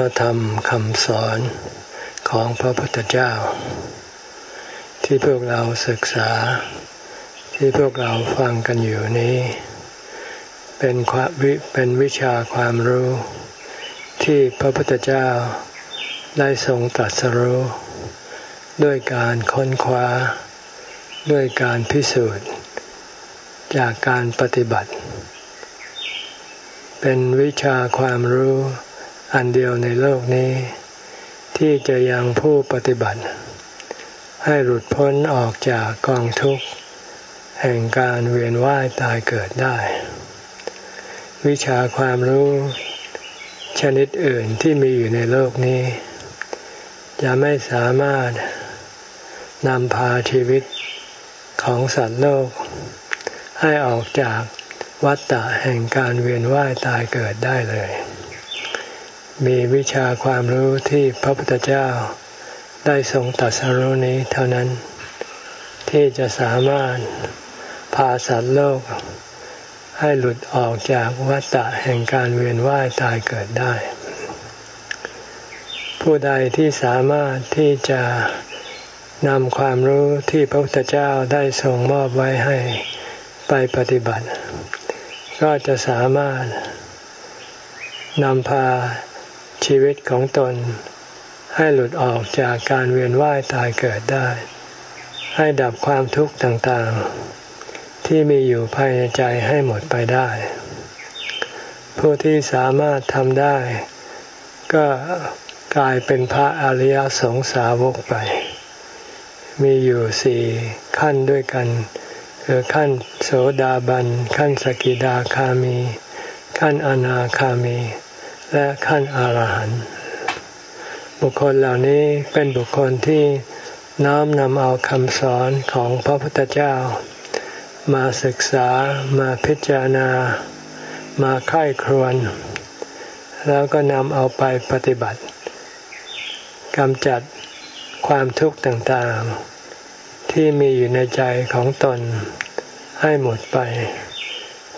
พระธรรมคำสอนของพระพุทธเจ้า ที่พวกเราศึกษา ที่พวกเราฟังกันอยู่นี้ เป็นความวิเป็นวิชาความรู้ ที่พระพุทธเจ้าได้ทรงตรัสรู้ ด้วยการค้นคว้า ด้วยการพิสูจน์ จากการปฏิบัติ เป็นวิชาความรู้ อันเดียวในโลกนี้ ที่จะยังผู้ปฏิบัติ ให้หลุดพ้นออกจากกองทุกข์ แห่งการเวียนว่ายตายเกิดได้ วิชาความรู้ชนิดอื่นที่มีอยู่ในโลกนี้ จะไม่สามารถนำพาชีวิตของสัตว์โลก ให้ออกจากวัฏฏะแห่งการเวียนว่ายตายเกิดได้เลย มีวิชาความรู้ที่พระพุทธเจ้าได้ทรงตัดสรู้นี้เท่านั้น ที่จะสามารถพาสัตว์โลก ให้หลุดออกจากวัฏฏะแห่งการเวียนว่ายตายเกิดได้ ผู้ใดที่สามารถที่จะนำความรู้ที่พระพุทธเจ้าได้ทรงมอบไว้ให้ไปปฏิบัติ ก็จะสามารถนำพา ชีวิตของตน ให้หลุดออกจากการเวียนว่ายตายเกิดได้ ให้ดับความทุกข์ต่างๆ ที่มีอยู่ภายในใจให้หมดไปได้ ผู้ที่สามารถทำได้ ก็กลายเป็นพระอริยสงสาวกไป มีอยู่สี่ขั้นด้วยกัน คือขั้นโสดาบัน ขั้นสกิดาคามี ขั้นอนาคามี และขั้นอรหันต์บุคคลเหล่านี้เป็นบุคคลที่น้อมนำเอาคำสอนของพระพุทธเจ้า มาศึกษามาพิจารณา มาไข้ครวน แล้วก็นำเอาไปปฏิบัติกำจัดความทุกข์ต่างๆ ที่มีอยู่ในใจของตนให้หมดไป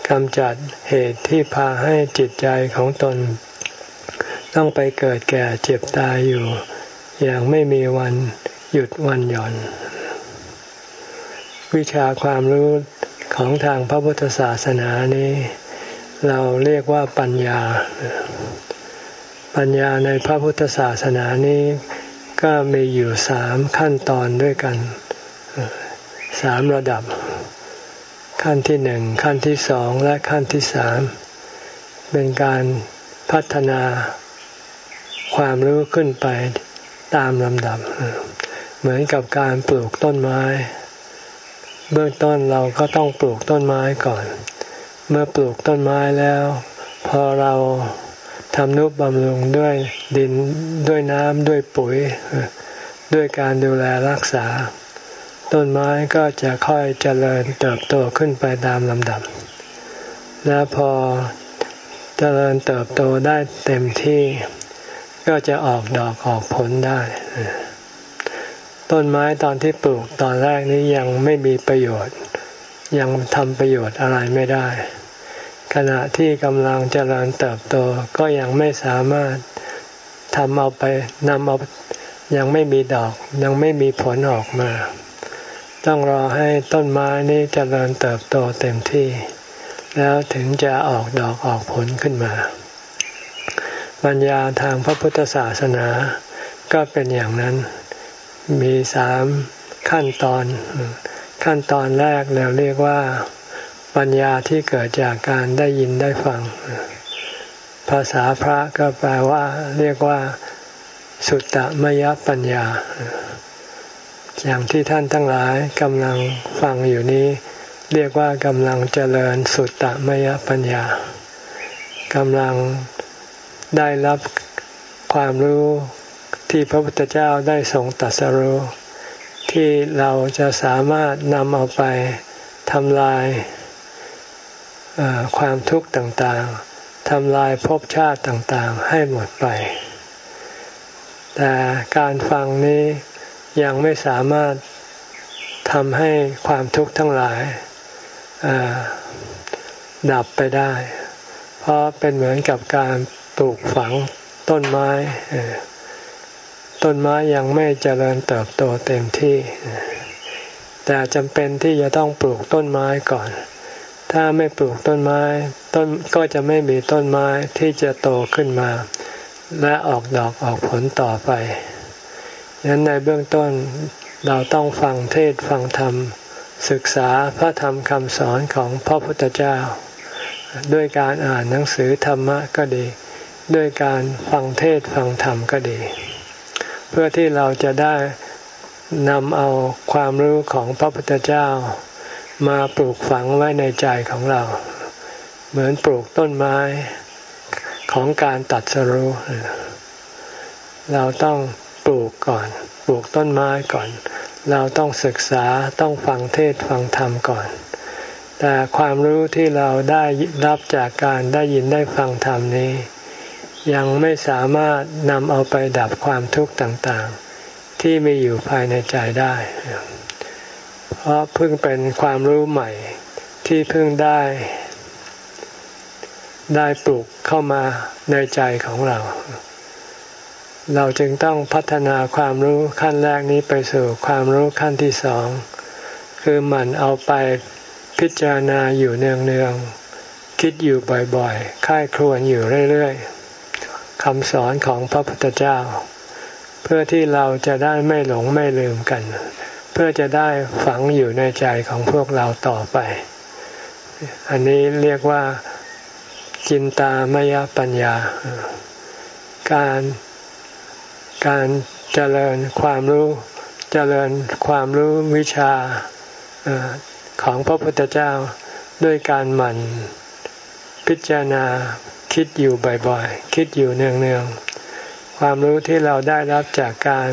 กำจัดเหตุที่พาให้จิตใจของตน ต้องไปเกิดแก่เจ็บตายอยู่ อย่างไม่มีวันหยุดวันหย่อน วิชาความรู้ของทางพระพุทธศาสนานี้ เราเรียกว่าปัญญา ปัญญาในพระพุทธศาสนานี้ก็มีอยู่สามขั้นตอนด้วยกันสามระดับ ขั้นที่หนึ่งขั้นที่สองและขั้นที่สามเป็นการพัฒนา ความรู้ขึ้นไปตามลำดับ เหมือนกับการปลูกต้นไม้ เบื้องต้นเราก็ต้องปลูกต้นไม้ก่อน เมื่อปลูกต้นไม้แล้ว พอเราทำนุบำรุงด้วยดินด้วยน้ำด้วยปุ๋ย ด้วยการดูแลรักษา ต้นไม้ก็จะค่อยเจริญเติบโตขึ้นไปตามลำดับ และพอเจริญเติบโตได้เต็มที่ ก็จะออกดอกออกผลได้ ต้นไม้ตอนที่ปลูกตอนแรกนี้ยังไม่มีประโยชน์ ยังทำประโยชน์อะไรไม่ได้ ขณะที่กำลังเจริญเติบโตก็ยังไม่สามารถทำเอาไปนำเอายังไม่มีดอกยังไม่มีผลออกมา ต้องรอให้ต้นไม้นี้เจริญเติบโตเต็มที่ แล้วถึงจะออกดอกออกผลขึ้นมา ปัญญาทางพระพุทธศาสนา ก็เป็นอย่างนั้น มีสามขั้นตอน ขั้นตอนแรกเราเรียกว่าปัญญาที่เกิดจากการได้ยินได้ฟัง ภาษาพระก็แปลว่า เรียกว่า สุตตมยปัญญา อย่างที่ท่านทั้งหลายกำลังฟังอยู่นี้ เรียกว่ากำลังเจริญสุตตมยปัญญากำลัง ได้รับความรู้ที่พระพุทธเจ้าได้ทรงตรัสรู้ที่เราจะสามารถนำเอาไปทำลายความทุกข์ต่างๆทำลายภพชาติต่างๆ ให้หมดไป แต่การฟังนี้ยังไม่สามารถทำให้ความทุกข์ทั้งหลายดับไปได้ เพราะเป็นเหมือนกับการ ปลูกฝังต้นไม้ต้นไม้ยังไม่เจริญเติบโตเต็มที่ แต่จำเป็นที่จะต้องปลูกต้นไม้ก่อน ถ้าไม่ปลูกต้นไม้ ต้นก็จะไม่มีต้นไม้ที่จะโตขึ้นมา และออกดอกออกผลต่อไปดังนั้นในเบื้องต้นเราต้องฟังเทศฟังธรรม ศึกษาพระธรรมคำสอนของพระพุทธเจ้า ด้วยการอ่านหนังสือธรรมะก็ดี ด้วยการฟังเทศฟังธรรมก็ดี เพื่อที่เราจะได้นำเอาความรู้ของพระพุทธเจ้า มาปลูกฝังไว้ในใจของเรา เหมือนปลูกต้นไม้ของการตัดสรู้ เราต้องปลูกก่อน ปลูกต้นไม้ก่อน เราต้องศึกษาต้องฟังเทศฟังธรรมก่อน แต่ความรู้ที่เราได้รับจากการได้ยินได้ฟังธรรมนี้ ยังไม่สามารถนำเอาไปดับความทุกข์ต่างๆ ที่มีอยู่ภายในใจได้ เพราะเพิ่งเป็นความรู้ใหม่ที่เพิ่งได้ ได้ปลูกเข้ามาในใจของเรา เราจึงต้องพัฒนาความรู้ขั้นแรกนี้ไปสู่ความรู้ขั้นที่สอง คือมันเอาไปพิจารณาอยู่เนืองๆ คิดอยู่บ่อยๆ ค่ายครวนอยู่เรื่อยๆ คำสอนของพระพุทธเจ้า เพื่อที่เราจะได้ไม่หลงไม่ลืมกัน เพื่อจะได้ฝังอยู่ในใจของพวกเราต่อไป อันนี้เรียกว่าจินตามยปัญญา การการเจริญความรู้เจริญความรู้วิชาของพระพุทธเจ้าด้วยการหมั่นพิจารณา คิดอยู่บ่อยๆ คิดอยู่เนืองๆ ความรู้ที่เราได้รับจากการ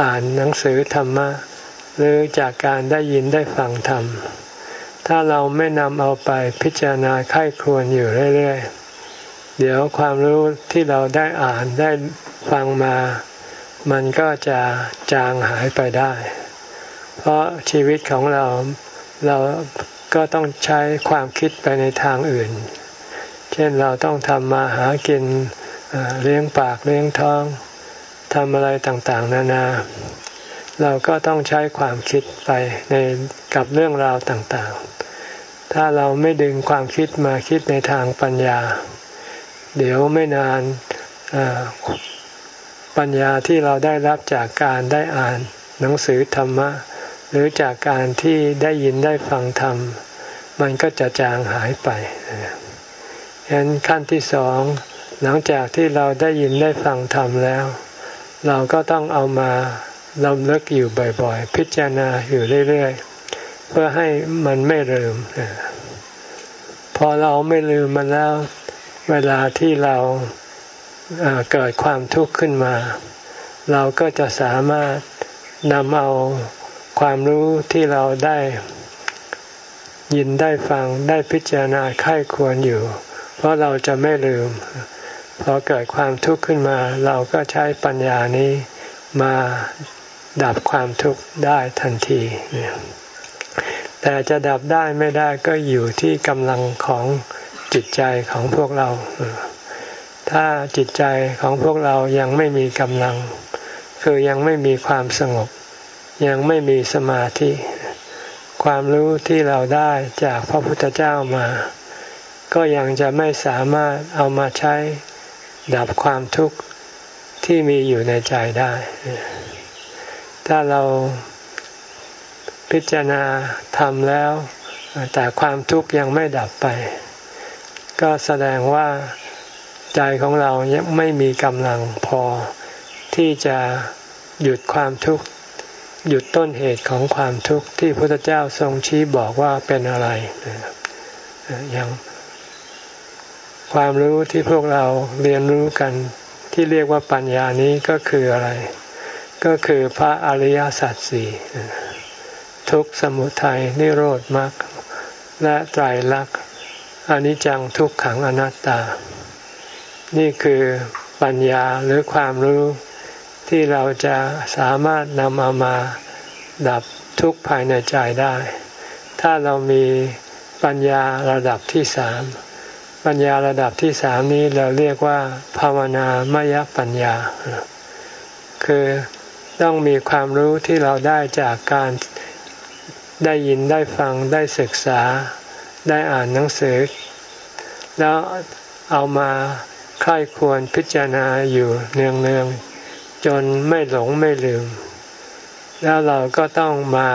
อ่านหนังสือธรรมะ หรือจากการได้ยินได้ฟังธรรม ถ้าเราไม่นำเอาไปพิจารณาไข้ควรอยู่เรื่อยๆ เดี๋ยวความรู้ที่เราได้อ่านได้ฟังมา มันก็จะจางหายไปได้ เพราะชีวิตของเราเราก็ต้องใช้ความคิดไปในทางอื่น เช่นเราต้องทำมาหากินเลี้ยงปากเลี้ยงท้องทำอะไรต่างๆ นานา เราก็ต้องใช้ความคิดไปในกับเรื่องราวต่างๆ ถ้าเราไม่ดึงความคิดมาคิดในทางปัญญา เดี๋ยวไม่นานปัญญาที่เราได้รับจากการได้อ่านหนังสือธรรมะ หรือจากการที่ได้ยินได้ฟังธรรม มันก็จะจางหายไป ฉะนั้นขั้นที่สองหลังจากที่เราได้ยินได้ฟังธรรมแล้ว เราก็ต้องเอามาลำเลิกอยู่บ่อยๆ พิจารณาอยู่เรื่อยๆ เพื่อให้มันไม่ลืม พอเราไม่ลืมมันแล้ว เวลาที่เราเกิดความทุกข์ขึ้นมา เราก็จะสามารถนำเอาความรู้ที่เราได้ยินได้ฟังได้พิจารณาไข้ควรอยู่ เพราะเราจะไม่ลืม พอเกิดความทุกข์ขึ้นมา เราก็ใช้ปัญญานี้มาดับความทุกข์ได้ทันที แต่จะดับได้ไม่ได้ก็อยู่ที่กำลังของจิตใจของพวกเรา ถ้าจิตใจของพวกเรายังไม่มีกำลัง คือยังไม่มีความสงบ ยังไม่มีสมาธิ ความรู้ที่เราได้จากพระพุทธเจ้ามา ก็ยังจะไม่สามารถเอามาใช้ดับความทุกข์ที่มีอยู่ในใจได้ ถ้าเราพิจารณาทำแล้ว แต่ความทุกข์ยังไม่ดับไป ก็แสดงว่าใจของเรายังไม่มีกำลังพอ ที่จะหยุดความทุกข์ หยุดต้นเหตุของความทุกข์ที่พระพุทธเจ้าทรงชี้บอกว่าเป็นอะไรอย่าง ความรู้ที่พวกเราเรียนรู้กันที่เรียกว่าปัญญานี้ก็คืออะไร ก็คือพระอริยสัจสี่ทุกสมุทัยนิโรธมรรคและไตรลักษณ์อนิจจังทุกขังอนัตตา นี่คือปัญญาหรือความรู้ที่เราจะสามารถนำเอามาดับทุกภายในใจได้ ถ้าเรามีปัญญาระดับที่สาม ปัญญาระดับที่สามนี้เราเรียกว่าภาวนามยปัญญา คือต้องมีความรู้ที่เราได้จากการได้ยินได้ฟังได้ศึกษาได้อ่านหนังสือ แล้วเอามาค่ควรพิจารณาอยู่เนืองๆจนไม่หลงไม่ลืม แล้วเราก็ต้องมา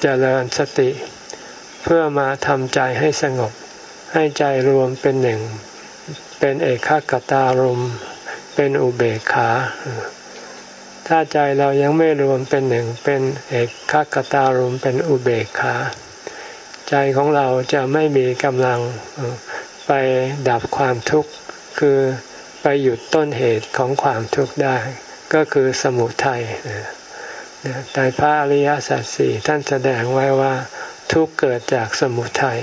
เจริญสติ เพื่อมาทำใจให้สงบ ให้ใจรวมเป็นหนึ่ง เป็นเอกขตารมเป็นอุเบกขา ถ้าใจเรายังไม่รวมเป็นหนึ่ง เป็นเอกขคตารมเป็นอุเบกขา ใจของเราจะไม่มีกำลังไปดับความทุกข์ คือไปหยุดต้นเหตุของความทุกข์ได้ ก็คือสมุทัยแต่พระอริยสัจสี่ท่านแสดงไว้ว่าทุกเกิดจากสมุทัย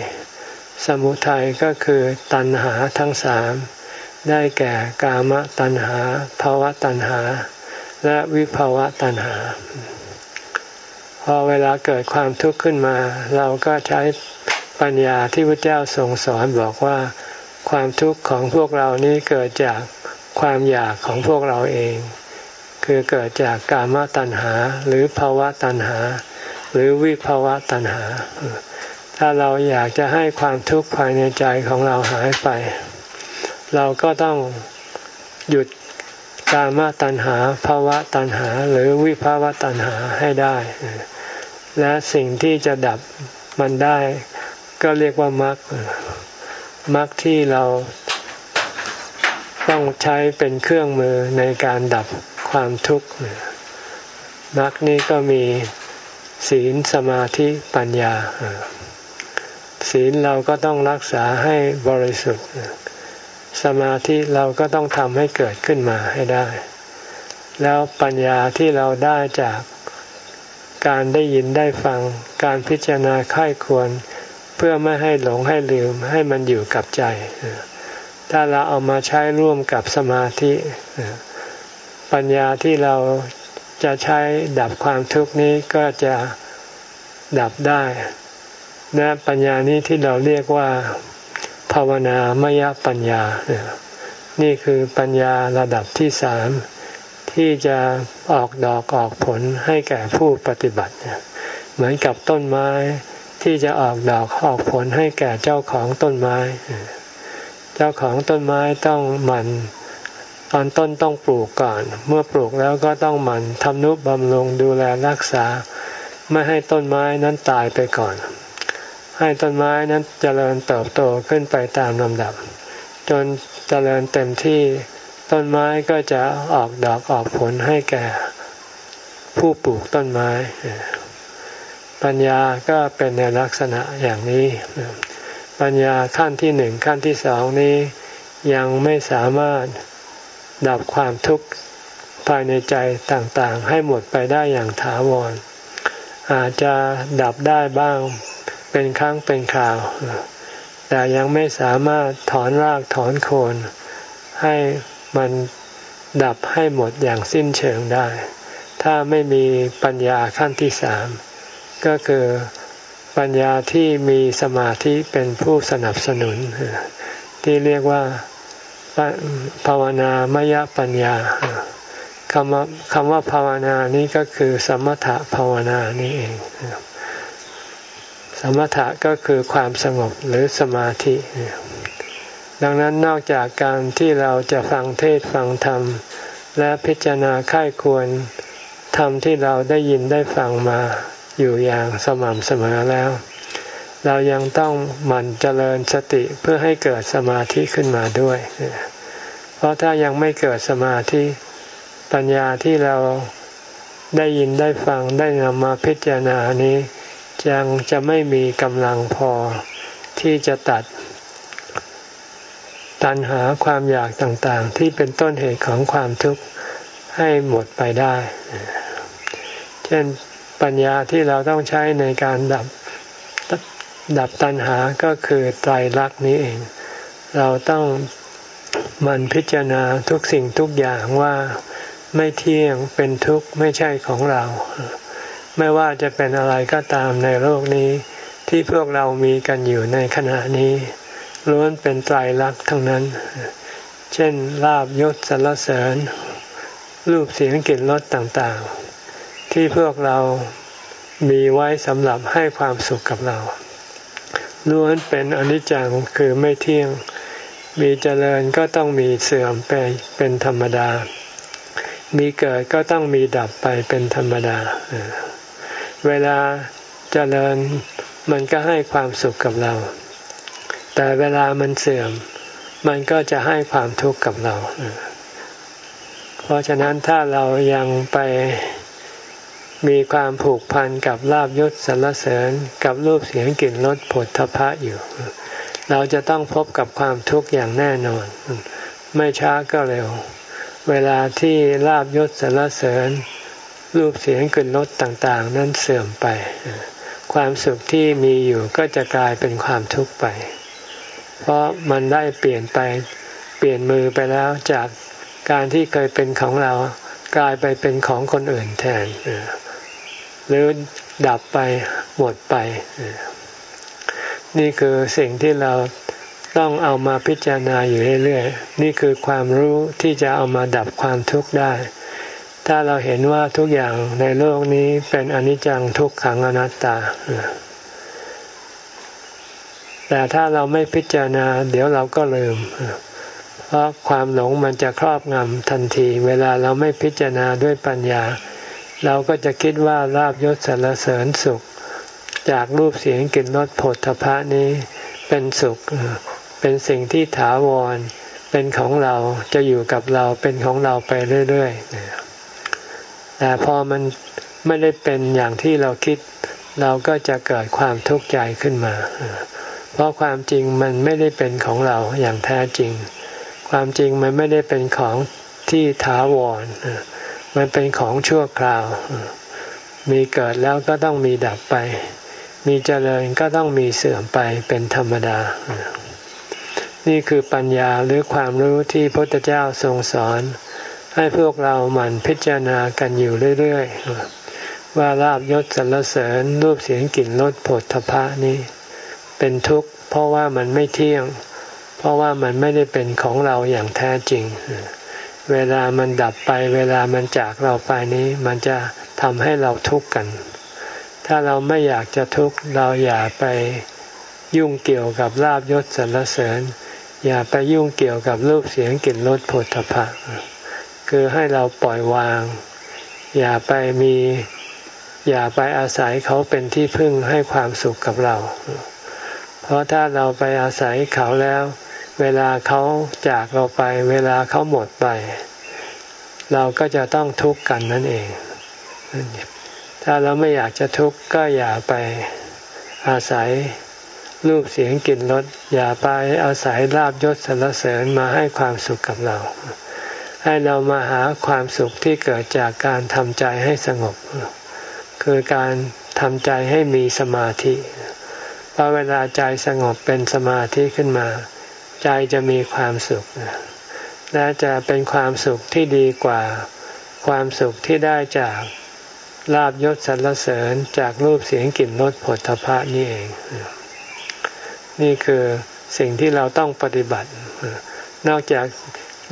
สมุทัยก็คือตัณหาทั้งสามได้แก่กามตัณหาภาวะตัณหา และวิภาวะตัณหา พอเวลาเกิดความทุกข์ขึ้นมา เราก็ใช้ปัญญาที่พระเจ้าทรงสอนบอกว่า ความทุกข์ของพวกเรานี้เกิดจากความอยากของพวกเราเอง คือเกิดจากกามตัณหา หรือภาวะตัณหา หรือวิภาวะตัณหา ถ้าเราอยากจะให้ความทุกข์ภายในใจของเราหายไป เราก็ต้องหยุดกามาตัณหาภาวะตัณหา หรือวิภาวะตัณหาให้ได้ และสิ่งที่จะดับมันได้ ก็เรียกว่ามรรคมรรคที่เราต้องใช้เป็นเครื่องมือในการดับความทุกข์มรรคนี้ก็มีศีลสมาธิปัญญา ศีลเราก็ต้องรักษาให้บริสุทธิ์ สมาธิเราก็ต้องทำให้เกิดขึ้นมาให้ได้ แล้วปัญญาที่เราได้จากการได้ยินได้ฟัง การพิจารณาค่ายควร เพื่อไม่ให้หลงให้ลืมให้มันอยู่กับใจ ถ้าเราเอามาใช้ร่วมกับสมาธิ ปัญญาที่เราจะใช้ดับความทุกข์นี้ก็จะดับได้ และปัญญานี้ที่เราเรียกว่า ภาวนามยปัญญา นี่คือปัญญาระดับที่สามที่จะออกดอกออกผลให้แก่ผู้ปฏิบัติ เหมือนกับต้นไม้ที่จะออกดอกออกผลให้แก่เจ้าของต้นไม้ เจ้าของต้นไม้ต้องหมั่นตอนต้นต้องปลูกก่อน เมื่อปลูกแล้วก็ต้องหมั่นทำนุบำรุงดูแลรักษา ไม่ให้ต้นไม้นั้นตายไปก่อน ให้ต้นไม้นั้นเจริญเติบโตขึ้นไปตามลำดับ จนเจริญเต็มที่ต้นไม้ก็จะออกดอกออกผลให้แก่ผู้ปลูกต้นไม้ ปัญญาก็เป็นในลักษณะอย่างนี้ ปัญญาขั้นที่หนึ่งขั้นที่สองนี้ยังไม่สามารถดับความทุกข์ภายในใจต่างๆ ให้หมดไปได้อย่างถาวร อาจจะดับได้บ้าง เป็นครั้งเป็นคราว แต่ยังไม่สามารถถอนรากถอนโคนให้มันดับให้หมดอย่างสิ้นเชิงได้ ถ้าไม่มีปัญญาขั้นที่สามก็คือปัญญาที่มีสมาธิเป็นผู้สนับสนุน ที่เรียกว่าภาวนามยปัญญาคำว่าคำว่าภาวนานี้ก็คือสมถะภาวนานี้เอง สมถะก็คือความสงบหรือสมาธิ ดังนั้นนอกจากการที่เราจะฟังเทศฟังธรรม และพิจารณาค่ายควรธรรมที่เราได้ยินได้ฟังมาอยู่อย่างสม่ำเสมอแล้ว เรายังต้องหมั่นเจริญสติเพื่อให้เกิดสมาธิขึ้นมาด้วย เพราะถ้ายังไม่เกิดสมาธิปัญญาที่เราได้ยินได้ฟังได้นำมาพิจารณานี้ ยังจะไม่มีกำลังพอที่จะตัดตัณหาความอยากต่างๆ ที่เป็นต้นเหตุของความทุกข์ให้หมดไปได้ เช่นปัญญาที่เราต้องใช้ในการดับดับตัณหาก็คือไตรลักษณ์นี้เอง เราต้องมันพิจารณาทุกสิ่งทุกอย่างว่าไม่เที่ยงเป็นทุกข์ไม่ใช่ของเรา ไม่ว่าจะเป็นอะไรก็ตามในโลกนี้ ที่พวกเรามีกันอยู่ในขณะนี้ล้วนเป็นไตรลักษณ์ทั้งนั้น เช่นลาบยศสรรเสริญ รูปเสียงกลิ่นรสต่างๆ ที่พวกเรามีไว้สำหรับให้ความสุขกับเราล้วนเป็นอนิจจังคือไม่เที่ยง มีเจริญก็ต้องมีเสื่อมไปเป็นธรรมดา มีเกิดก็ต้องมีดับไปเป็นธรรมดา เวลาเจริญมันก็ให้ความสุขกับเรา แต่เวลามันเสื่อม มันก็จะให้ความทุกข์กับเรา เพราะฉะนั้นถ้าเรายังไปมีความผูกพันกับลาบยศสรรเสริญกับรูปเสียงกลิ่นรสผลทพะอยู่ เราจะต้องพบกับความทุกข์อย่างแน่นอน ไม่ช้าก็เร็ว เวลาที่ลาบยศสรรเสริญ รูปเสียงกลิ่นรสต่างๆ นั้นเสื่อมไป ความสุขที่มีอยู่ก็จะกลายเป็นความทุกข์ไป เพราะมันได้เปลี่ยนไปเปลี่ยนมือไปแล้วจากการที่เคยเป็นของเรากลายไปเป็นของคนอื่นแทนหรือดับไปหมดไป นี่คือสิ่งที่เราต้องเอามาพิจารณาอยู่เรื่อยๆ นี่คือความรู้ที่จะเอามาดับความทุกข์ได้ ถ้าเราเห็นว่าทุกอย่างในโลกนี้เป็นอนิจจังทุกขังอนัตตา แต่ถ้าเราไม่พิจารณา เดี๋ยวเราก็ลืม เพราะความหลงมันจะครอบงำทันที เวลาเราไม่พิจารณาด้วยปัญญา เราก็จะคิดว่าลาบยศสรรเสริญสุข จากรูปเสียงกลิ่นรสผลทพะนี้เป็นสุข เป็นสิ่งที่ถาวร เป็นของเราจะอยู่กับเราเป็นของเราไปเรื่อยๆ แต่พอมันไม่ได้เป็นอย่างที่เราคิด เราก็จะเกิดความทุกข์ใจขึ้นมา เพราะความจริงมันไม่ได้เป็นของเราอย่างแท้จริง ความจริงมันไม่ได้เป็นของที่ถาวร มันเป็นของชั่วคราว มีเกิดแล้วก็ต้องมีดับไป มีเจริญก็ต้องมีเสื่อมไปเป็นธรรมดา นี่คือปัญญาหรือความรู้ที่พระพุทธเจ้าทรงสอน ให้พวกเราหมั่นพิจารณากันอยู่เรื่อยๆว่าลาบยศสรรเสริญรูปเสียงกลิ่นรสผลทพะนี้ เป็นทุกข์เพราะว่ามันไม่เที่ยง เพราะว่ามันไม่ได้เป็นของเราอย่างแท้จริง เวลามันดับไป เวลามันจากเราไปนี้ มันจะทำให้เราทุกข์กัน ถ้าเราไม่อยากจะทุกข์เราอย่าไปยุ่งเกี่ยวกับลาบยศสรรเสริญ อย่าไปยุ่งเกี่ยวกับรูปเสียงกลิ่นรสผลถภะ คือให้เราปล่อยวาง อย่าไปมี อย่าไปอาศัยเขาเป็นที่พึ่งให้ความสุขกับเรา เพราะถ้าเราไปอาศัยเขาแล้ว เวลาเขาจากเราไป เวลาเขาหมดไป เราก็จะต้องทุกข์กันนั่นเอง ถ้าเราไม่อยากจะทุกข์ก็อย่าไปอาศัยรูปเสียงกลิ่นรสอย่าไปอาศัยลาบยศสรรเสริญมาให้ความสุขกับเรา ให้เรามาหาความสุขที่เกิดจากการทำใจให้สงบ คือการทำใจให้มีสมาธิพอเวลาใจสงบเป็นสมาธิขึ้นมา ใจจะมีความสุข และจะเป็นความสุขที่ดีกว่า ความสุขที่ได้จากลาบยศสรรเสริญจากรูปเสียงกลิ่นรสผลทพะนี่เอง นี่คือสิ่งที่เราต้องปฏิบัติ นอกจาก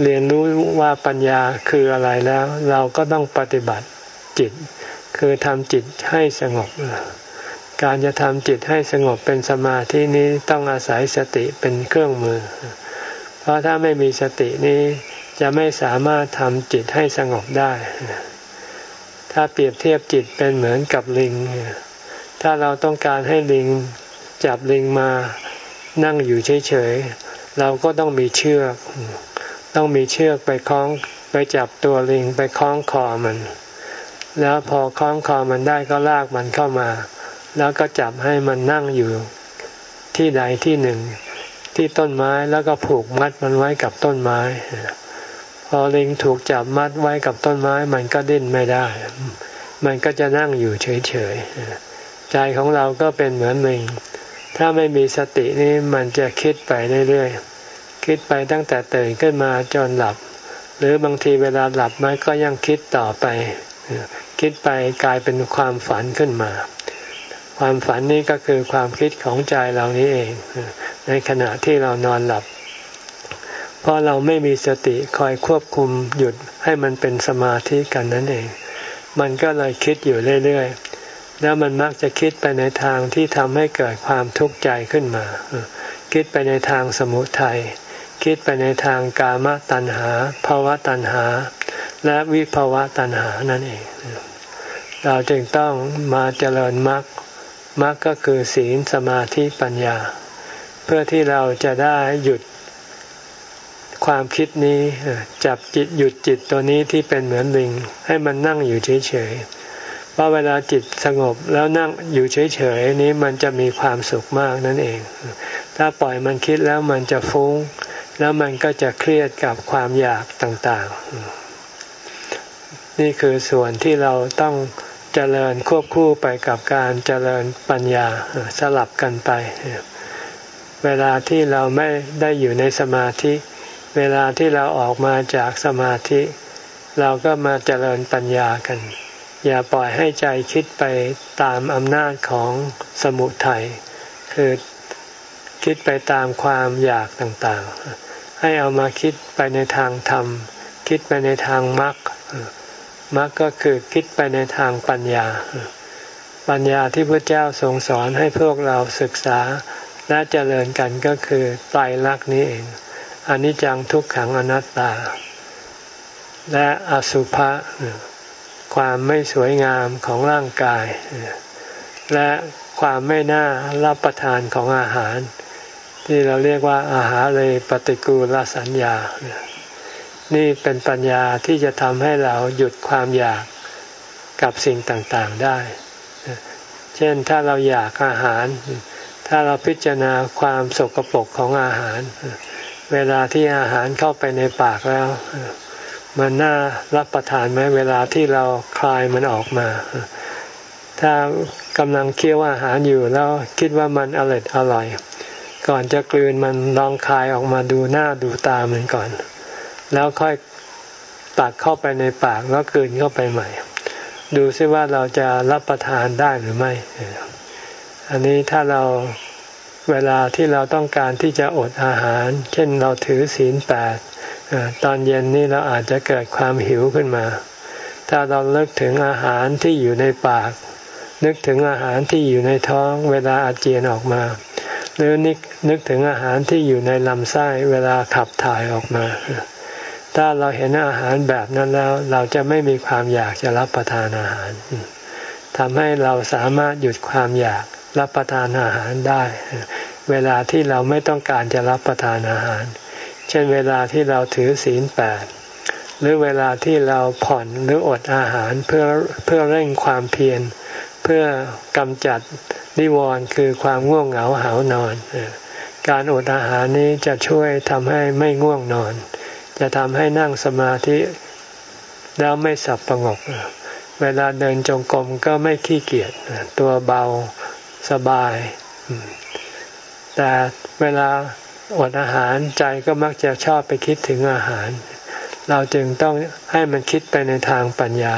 เรียนรู้ว่าปัญญาคืออะไรแล้ว เราก็ต้องปฏิบัติจิต คือทำจิตให้สงบ การจะทำจิตให้สงบเป็นสมาธินี้ต้องอาศัยสติเป็นเครื่องมือ เพราะถ้าไม่มีสตินี้จะไม่สามารถทำจิตให้สงบได้ ถ้าเปรียบเทียบจิตเป็นเหมือนกับลิง ถ้าเราต้องการให้ลิงจับลิงมานั่งอยู่เฉยๆ เราก็ต้องมีเชือก ต้องมีเชือกไปคล้องไปจับตัวลิงไปคล้องคอมัน แล้วพอคล้องคอมันได้ก็ลากมันเข้ามา แล้วก็จับให้มันนั่งอยู่ที่ใดที่หนึ่ง ที่ต้นไม้แล้วก็ผูกมัดมันไว้กับต้นไม้ พอลิงถูกจับมัดไว้กับต้นไม้มันก็ดิ้นไม่ได้ มันก็จะนั่งอยู่เฉยๆใจของเราก็เป็นเหมือนลิงถ้าไม่มีสตินี่มันจะคิดไปเรื่อยๆ คิดไปตั้งแต่ตื่นขึ้นมาจนหลับ หรือบางทีเวลาหลับมันก็ยังคิดต่อไป คิดไปกลายเป็นความฝันขึ้นมา ความฝันนี้ก็คือความคิดของใจเรานี้เอง ในขณะที่เรานอนหลับ เพราะเราไม่มีสติคอยควบคุมหยุดให้มันเป็นสมาธิกันนั่นเอง มันก็เลยคิดอยู่เรื่อยๆแล้วมันมักจะคิดไปในทางที่ทำให้เกิดความทุกข์ใจขึ้นมา คิดไปในทางสมุทัย คิดไปในทางกามตัณหาภาวะตัณหา และวิภาวะตัณหานั่นเอง เราจึงต้องมาเจริญมรรคมรรคก็คือศีลสมาธิปัญญา เพื่อที่เราจะได้หยุดความคิดนี้จับจิตหยุดจิตตัวนี้ที่เป็นเหมือนลิง ให้มันนั่งอยู่เฉยๆเพราะเวลาจิตสงบแล้วนั่งอยู่เฉยๆนี้มันจะมีความสุขมากนั่นเอง ถ้าปล่อยมันคิดแล้วมันจะฟุ้ง แล้วมันก็จะเครียดกับความอยากต่างๆ นี่คือส่วนที่เราต้องเจริญควบคู่ไปกับการเจริญปัญญาสลับกันไป เวลาที่เราไม่ได้อยู่ในสมาธิ เวลาที่เราออกมาจากสมาธิ เราก็มาเจริญปัญญากัน อย่าปล่อยให้ใจคิดไปตามอำนาจของสมุทัยคือคิดไปตามความอยากต่างๆ ให้เอามาคิดไปในทางธรรม คิดไปในทางมรรคมรรคก็คือคิดไปในทางปัญญา ปัญญาที่พระเจ้าทรงสอนให้พวกเราศึกษาและเจริญกันก็คือไตรลักษณ์นี้เองอนิจจังทุกขังอนัตตา และอสุภะความไม่สวยงามของร่างกาย และความไม่น่ารับประทานของอาหาร ที่เราเรียกว่าอาหารเลยปฏิกูลสัญญา นี่เป็นปัญญาที่จะทำให้เราหยุดความอยากกับสิ่งต่างๆได้ เช่นถ้าเราอยากอาหาร ถ้าเราพิจารณาความสกปรกของอาหาร เวลาที่อาหารเข้าไปในปากแล้ว มันน่ารับประทานไหมเวลาที่เราคลายมันออกมาถ้ากำลังเคี้ยวอาหารอยู่แล้วคิดว่ามันอร่อยอร่อย ก่อนจะกลืนมันลองคายออกมาดูหน้าดูตามันก่อน แล้วค่อยตักเข้าไปในปากแล้วกลืนเข้าไปใหม่ ดูซิว่าเราจะรับประทานได้หรือไม่ อันนี้ถ้าเราเวลาที่เราต้องการที่จะอดอาหาร เช่นเราถือศีลแปดตอนเย็นนี่เราอาจจะเกิดความหิวขึ้นมา ถ้าเราเลิกถึงอาหารที่อยู่ในปาก นึกถึงอาหารที่อยู่ในท้อง เวลาอาเจียนออกมา หรือนึกนึกถึงอาหารที่อยู่ในลำไส้เวลาขับถ่ายออกมา ถ้าเราเห็นอาหารแบบนั้นแล้ว เราจะไม่มีความอยากจะรับประทานอาหารทำให้เราสามารถหยุดความอยากรับประทานอาหารได้ เวลาที่เราไม่ต้องการจะรับประทานอาหาร เช่นเวลาที่เราถือศีลแปดหรือเวลาที่เราผ่อนหรืออดอาหารเพื่อเพื่อเร่งความเพียร เพื่อกำจัด นิวรณ์คือความง่วงเหงาหานอน การอดอาหารนี้จะช่วยทำให้ไม่ง่วงนอน จะทำให้นั่งสมาธิแล้วไม่สับประงก เวลาเดินจงกรมก็ไม่ขี้เกียจตัวเบาสบาย แต่เวลาอดอาหารใจก็มักจะชอบไปคิดถึงอาหาร เราจึงต้องให้มันคิดไปในทางปัญญา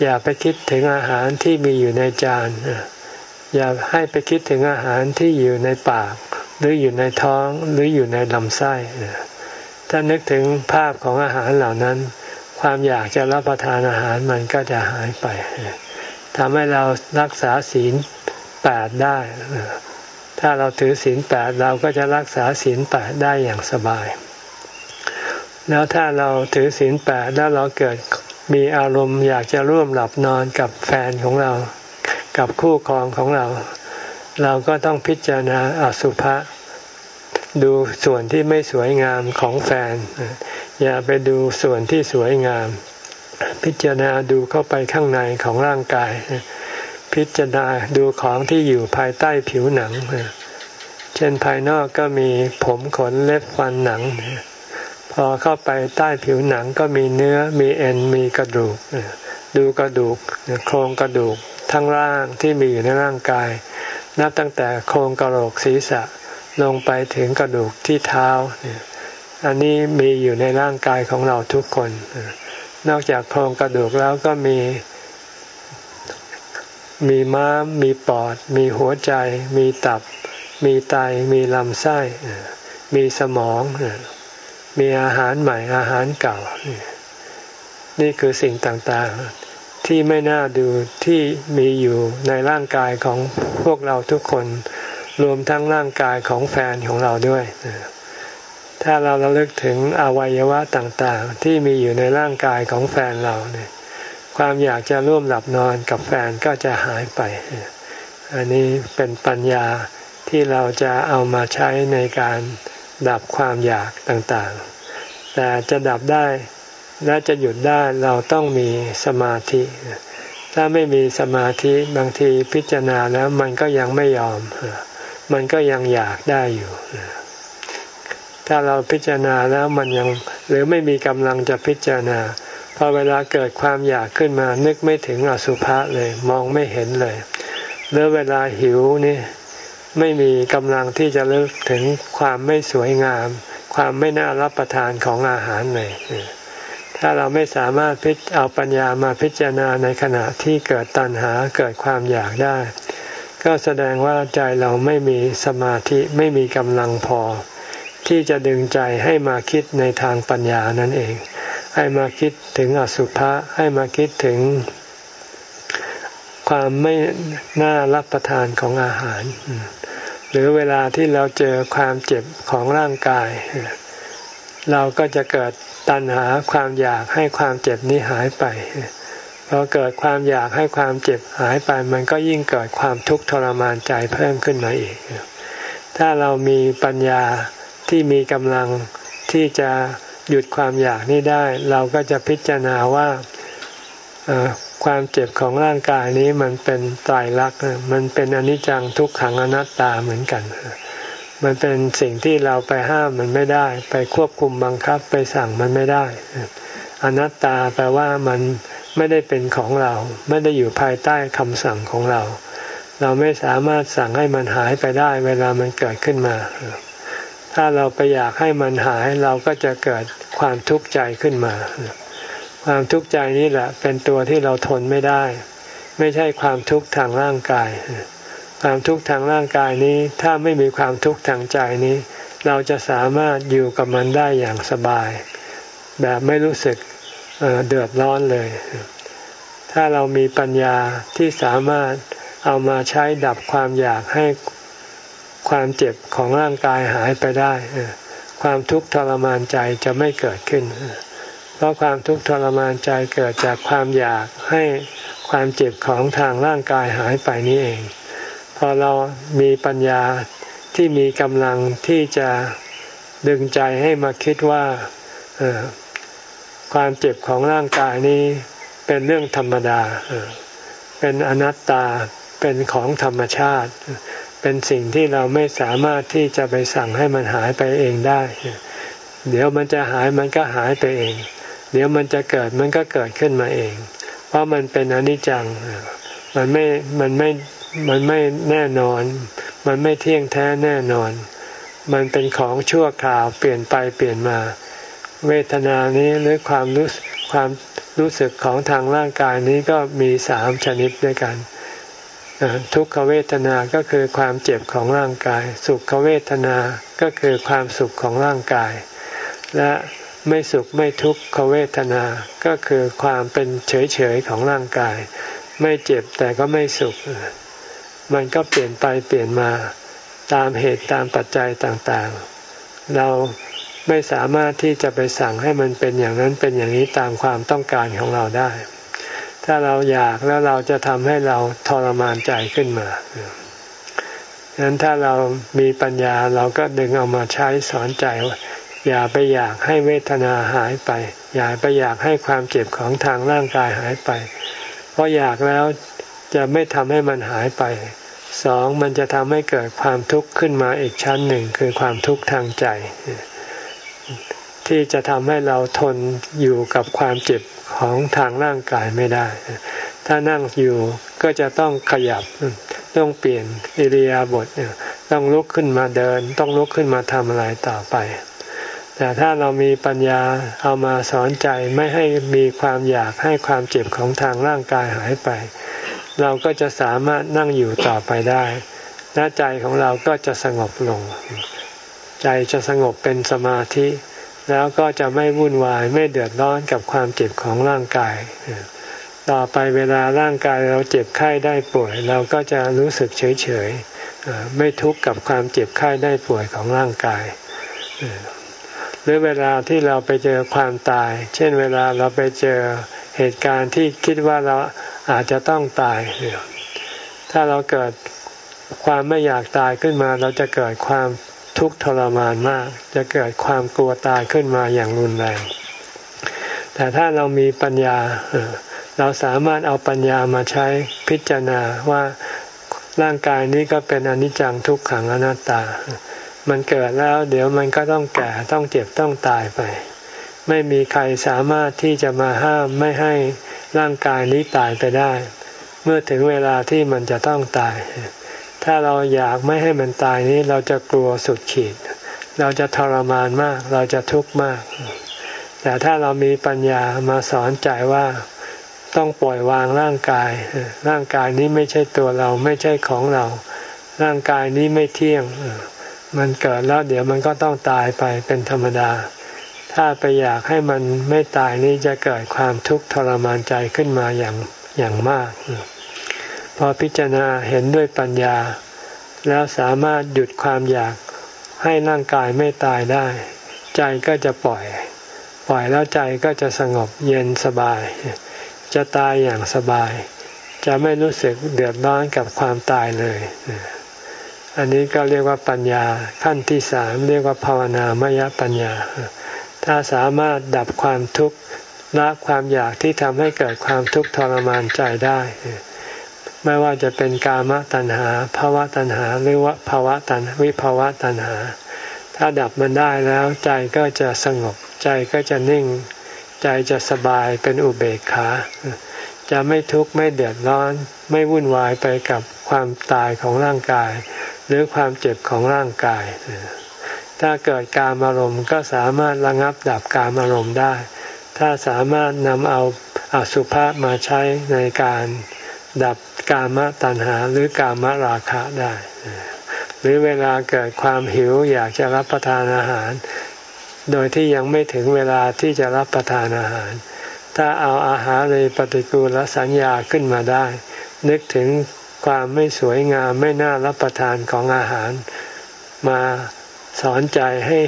อย่าไปคิดถึงอาหารที่มีอยู่ในจาน อย่าให้ไปคิดถึงอาหารที่อยู่ในปาก หรืออยู่ในท้องหรืออยู่ในลำไส้ถ้านึกถึงภาพของอาหารเหล่านั้น ความอยากจะรับประทานอาหารมันก็จะหายไปทำให้เรารักษาศีลแปดได้ ถ้าเราถือศีลแปดเราก็จะรักษาศีลแปดได้อย่างสบาย แล้วถ้าเราถือศีลแปดแล้วเราเกิดมีอารมณ์อยากจะร่วมหลับนอนกับแฟนของเรา กับคู่ครองของเรา เราก็ต้องพิจารณาอสุภะดูส่วนที่ไม่สวยงามของแฟน อย่าไปดูส่วนที่สวยงาม พิจารณาดูเข้าไปข้างในของร่างกาย พิจารณาดูของที่อยู่ภายใต้ผิวหนัง เช่นภายนอกก็มีผมขนเล็บฟันหนัง พอเข้าไปใต้ผิวหนังก็มีเนื้อมีเอ็นมีกระดูก ดูกระดูกโครงกระดูก ทั้งร่างที่มีอยู่ในร่างกาย นับตั้งแต่โครงกระโหลกศีรษะลงไปถึงกระดูกที่เท้านี่อันนี้มีอยู่ในร่างกายของเราทุกคน นอกจากโครงกระดูกแล้วก็มี มีม้าม มีปอด มีหัวใจ มีตับ มีไต มีลำไส้ มีสมอง มีอาหารใหม่ อาหารเก่า นี่คือสิ่งต่าง ที่ไม่น่าดูที่มีอยู่ในร่างกายของพวกเราทุกคน รวมทั้งร่างกายของแฟนของเราด้วย ถ้าเราระลึกถึงอวัยวะต่างๆ ที่มีอยู่ในร่างกายของแฟนเราเนี่ยความอยากจะร่วมหลับนอนกับแฟนก็จะหายไป อันนี้เป็นปัญญาที่เราจะเอามาใช้ในการดับความอยากต่างๆ แต่จะดับได้ และจะหยุดได้เราต้องมีสมาธิ ถ้าไม่มีสมาธิบางทีพิจารณาแล้วมันก็ยังไม่ยอม มันก็ยังอยากได้อยู่ ถ้าเราพิจารณาแล้วมันยังหรือไม่มีกำลังจะพิจารณาพอเวลาเกิดความอยากขึ้นมานึกไม่ถึงอสุภะเลย มองไม่เห็นเลยหรือเวลาหิวนี่ไม่มีกำลังที่จะเลิกถึงความไม่สวยงาม ความไม่น่ารับประทานของอาหารเลย ถ้าเราไม่สามารถพิจเอาปัญญามาพิจารณาในขณะที่เกิดตัณหาเกิดความอยากได้ ก็แสดงว่าใจเราไม่มีสมาธิไม่มีกำลังพอ ที่จะดึงใจให้มาคิดในทางปัญญานั่นเอง ให้มาคิดถึงอสุภะให้มาคิดถึง ความไม่น่ารับประทานของอาหาร หรือเวลาที่เราเจอความเจ็บของร่างกายเราก็จะเกิด ตัณหาความอยากให้ความเจ็บนี้หายไปพอเกิดความอยากให้ความเจ็บหายไป มันก็ยิ่งเกิดความทุกข์ทรมานใจเพิ่มขึ้นมาอีก ถ้าเรามีปัญญาที่มีกำลังที่จะหยุดความอยากนี้ได้ เราก็จะพิจารณาว่าความเจ็บของร่างกายนี้มันเป็นตายรักมันเป็นอนิจจังทุกขังอนัตตาเหมือนกัน มันเป็นสิ่งที่เราไปห้ามมันไม่ได้ ไปควบคุมบังคับไปสั่งมันไม่ได้ อนัตตาแปลว่ามันไม่ได้เป็นของเรา ไม่ได้อยู่ภายใต้คำสั่งของเรา เราไม่สามารถสั่งให้มันหายไปได้ เวลามันเกิดขึ้นมา ถ้าเราไปอยากให้มันหายเราก็จะเกิดความทุกข์ใจขึ้นมา ความทุกข์ใจนี้แหละ เป็นตัวที่เราทนไม่ได้ ไม่ใช่ความทุกข์ทางร่างกาย ความทุกข์ทางร่างกายนี้ ถ้าไม่มีความทุกข์ทางใจนี้ เราจะสามารถอยู่กับมันได้อย่างสบาย แบบไม่รู้สึกเดือดร้อนเลย ถ้าเรามีปัญญาที่สามารถเอามาใช้ดับความอยากให้ความเจ็บของร่างกายหายไปได้ ความทุกข์ทรมานใจจะไม่เกิดขึ้น เพราะความทุกข์ทรมานใจเกิดจากความอยากให้ความเจ็บของทางร่างกายหายไปนี่เอง พอเรามีปัญญาที่มีกำลังที่จะดึงใจให้มาคิดว่าความเจ็บของร่างกายนี้เป็นเรื่องธรรมดา เป็นอนัตตา เป็นของธรรมชาติ เป็นสิ่งที่เราไม่สามารถที่จะไปสั่งให้มันหายไปเองได้ เดี๋ยวมันจะหายมันก็หายไปเอง เดี๋ยวมันจะเกิดมันก็เกิดขึ้นมาเอง เพราะมันเป็นอนิจจัง มันไม่ มันไม่ มันไม่แน่นอน มันไม่เที่ยงแท้แน่นอน มันเป็นของชั่วคราวเปลี่ยนไปเปลี่ยนมา เวทนานี้หรือความรู้ความรู้สึกของทางร่างกายนี้ก็มีสามชนิดด้วยกัน ทุกขเวทนา ก็คือความเจ็บของร่างกาย สุขเวทนา ก็คือความสุขของร่างกาย และไม่สุขไม่ทุกขเวทนา ก็คือความเป็นเฉยๆของร่างกาย ไม่เจ็บแต่ก็ไม่สุข มันก็เปลี่ยนไปเปลี่ยนมาตามเหตุตามปัจจัยต่างๆ เราไม่สามารถที่จะไปสั่งให้มันเป็นอย่างนั้นเป็นอย่างนี้ตามความต้องการของเราได้ ถ้าเราอยากแล้วเราจะทำให้เราทรมานใจขึ้นมาดังนั้นถ้าเรามีปัญญาเราก็ดึงเอามาใช้สอนใจว่าอย่าไปอยากให้เวทนาหายไป อย่าไปอยากให้ความเจ็บของทางร่างกายหายไป เพราะอยากแล้วจะไม่ทำให้มันหายไป สองมันจะทำให้เกิดความทุกข์ขึ้นมาอีกชั้นหนึ่งคือความทุกข์ทางใจ ที่จะทำให้เราทนอยู่กับความเจ็บของทางร่างกายไม่ได้ ถ้านั่งอยู่ก็จะต้องขยับต้องเปลี่ยนอิริยาบถต้องลุกขึ้นมาเดิน ต้องลุกขึ้นมาทำอะไรต่อไป แต่ถ้าเรามีปัญญาเอามาสอนใจไม่ให้มีความอยากให้ความเจ็บของทางร่างกายหายไป เราก็จะสามารถนั่งอยู่ต่อไปได้หน้าใจของเราก็จะสงบลง ใจจะสงบเป็นสมาธิ แล้วก็จะไม่วุ่นวายไม่เดือดร้อนกับความเจ็บของร่างกาย ต่อไปเวลาร่างกายเราเจ็บไข้ได้ป่วย เราก็จะรู้สึกเฉยเฉยไม่ทุกข์กับความเจ็บไข้ได้ป่วยของร่างกายหรือเวลาที่เราไปเจอความตาย เช่นเวลาเราไปเจอเหตุการณ์ที่คิดว่าเรา อาจจะต้องตาย ถ้าเราเกิดความไม่อยากตายขึ้นมา เราจะเกิดความทุกข์ทรมานมาก จะเกิดความกลัวตายขึ้นมาอย่างรุนแรง แต่ถ้าเรามีปัญญา เราสามารถเอาปัญญามาใช้พิจารณาว่าร่างกายนี้ก็เป็นอนิจจังทุกขังอนัตตา มันเกิดแล้ว เดี๋ยวมันก็ต้องแก่ต้องเจ็บต้องตายไป ไม่มีใครสามารถที่จะมาห้ามไม่ให้ ร่างกายนี้ตายไปได้ เมื่อถึงเวลาที่มันจะต้องตาย ถ้าเราอยากไม่ให้มันตายนี้เราจะกลัวสุดขีด เราจะทรมานมาก เราจะทุกข์มาก แต่ถ้าเรามีปัญญามาสอนใจว่าต้องปล่อยวางร่างกาย ร่างกายนี้ไม่ใช่ตัวเราไม่ใช่ของเรา ร่างกายนี้ไม่เที่ยง มันเกิดแล้วเดี๋ยวมันก็ต้องตายไปเป็นธรรมดา ถ้าไปอยากให้มันไม่ตายนี้จะเกิดความทุกข์ทรมานใจขึ้นมาอย่างอย่างมาก พอพิจารณาเห็นด้วยปัญญา แล้วสามารถหยุดความอยากให้ร่างกายไม่ตายได้ ใจก็จะปล่อย ปล่อยแล้วใจก็จะสงบเย็นสบาย จะตายอย่างสบาย จะไม่รู้สึกเดือดร้อนกับความตายเลย อันนี้ก็เรียกว่าปัญญาขั้นที่สามเรียกว่าภาวนามยปัญญา ถ้าสามารถดับความทุกข์ละความอยากที่ทำให้เกิดความทุกข์ทรมานใจได้ ไม่ว่าจะเป็นกามตัณหาภาวะตัณหาหรือว่าภาวะตัณวิภาวะตัณหา ถ้าดับมันได้แล้วใจก็จะสงบ ใจก็จะนิ่ง ใจจะสบายเป็นอุเบกขา จะไม่ทุกข์ไม่เดือดร้อน ไม่วุ่นวายไปกับความตายของร่างกาย หรือความเจ็บของร่างกาย ถ้าเกิดการอารมณ์ก็สามารถระงับดับการอารมณ์ได้ ถ้าสามารถนำเอาอาสุภะมาใช้ในการดับกามตัณหาหรือกามราคะได้ หรือเวลาเกิดความหิวอยากจะรับประทานอาหาร โดยที่ยังไม่ถึงเวลาที่จะรับประทานอาหาร ถ้าเอาอาหารในปฏิกูลสัญญาขึ้นมาได้ นึกถึงความไม่สวยงามไม่น่ารับประทานของอาหาร มา สอนใจให้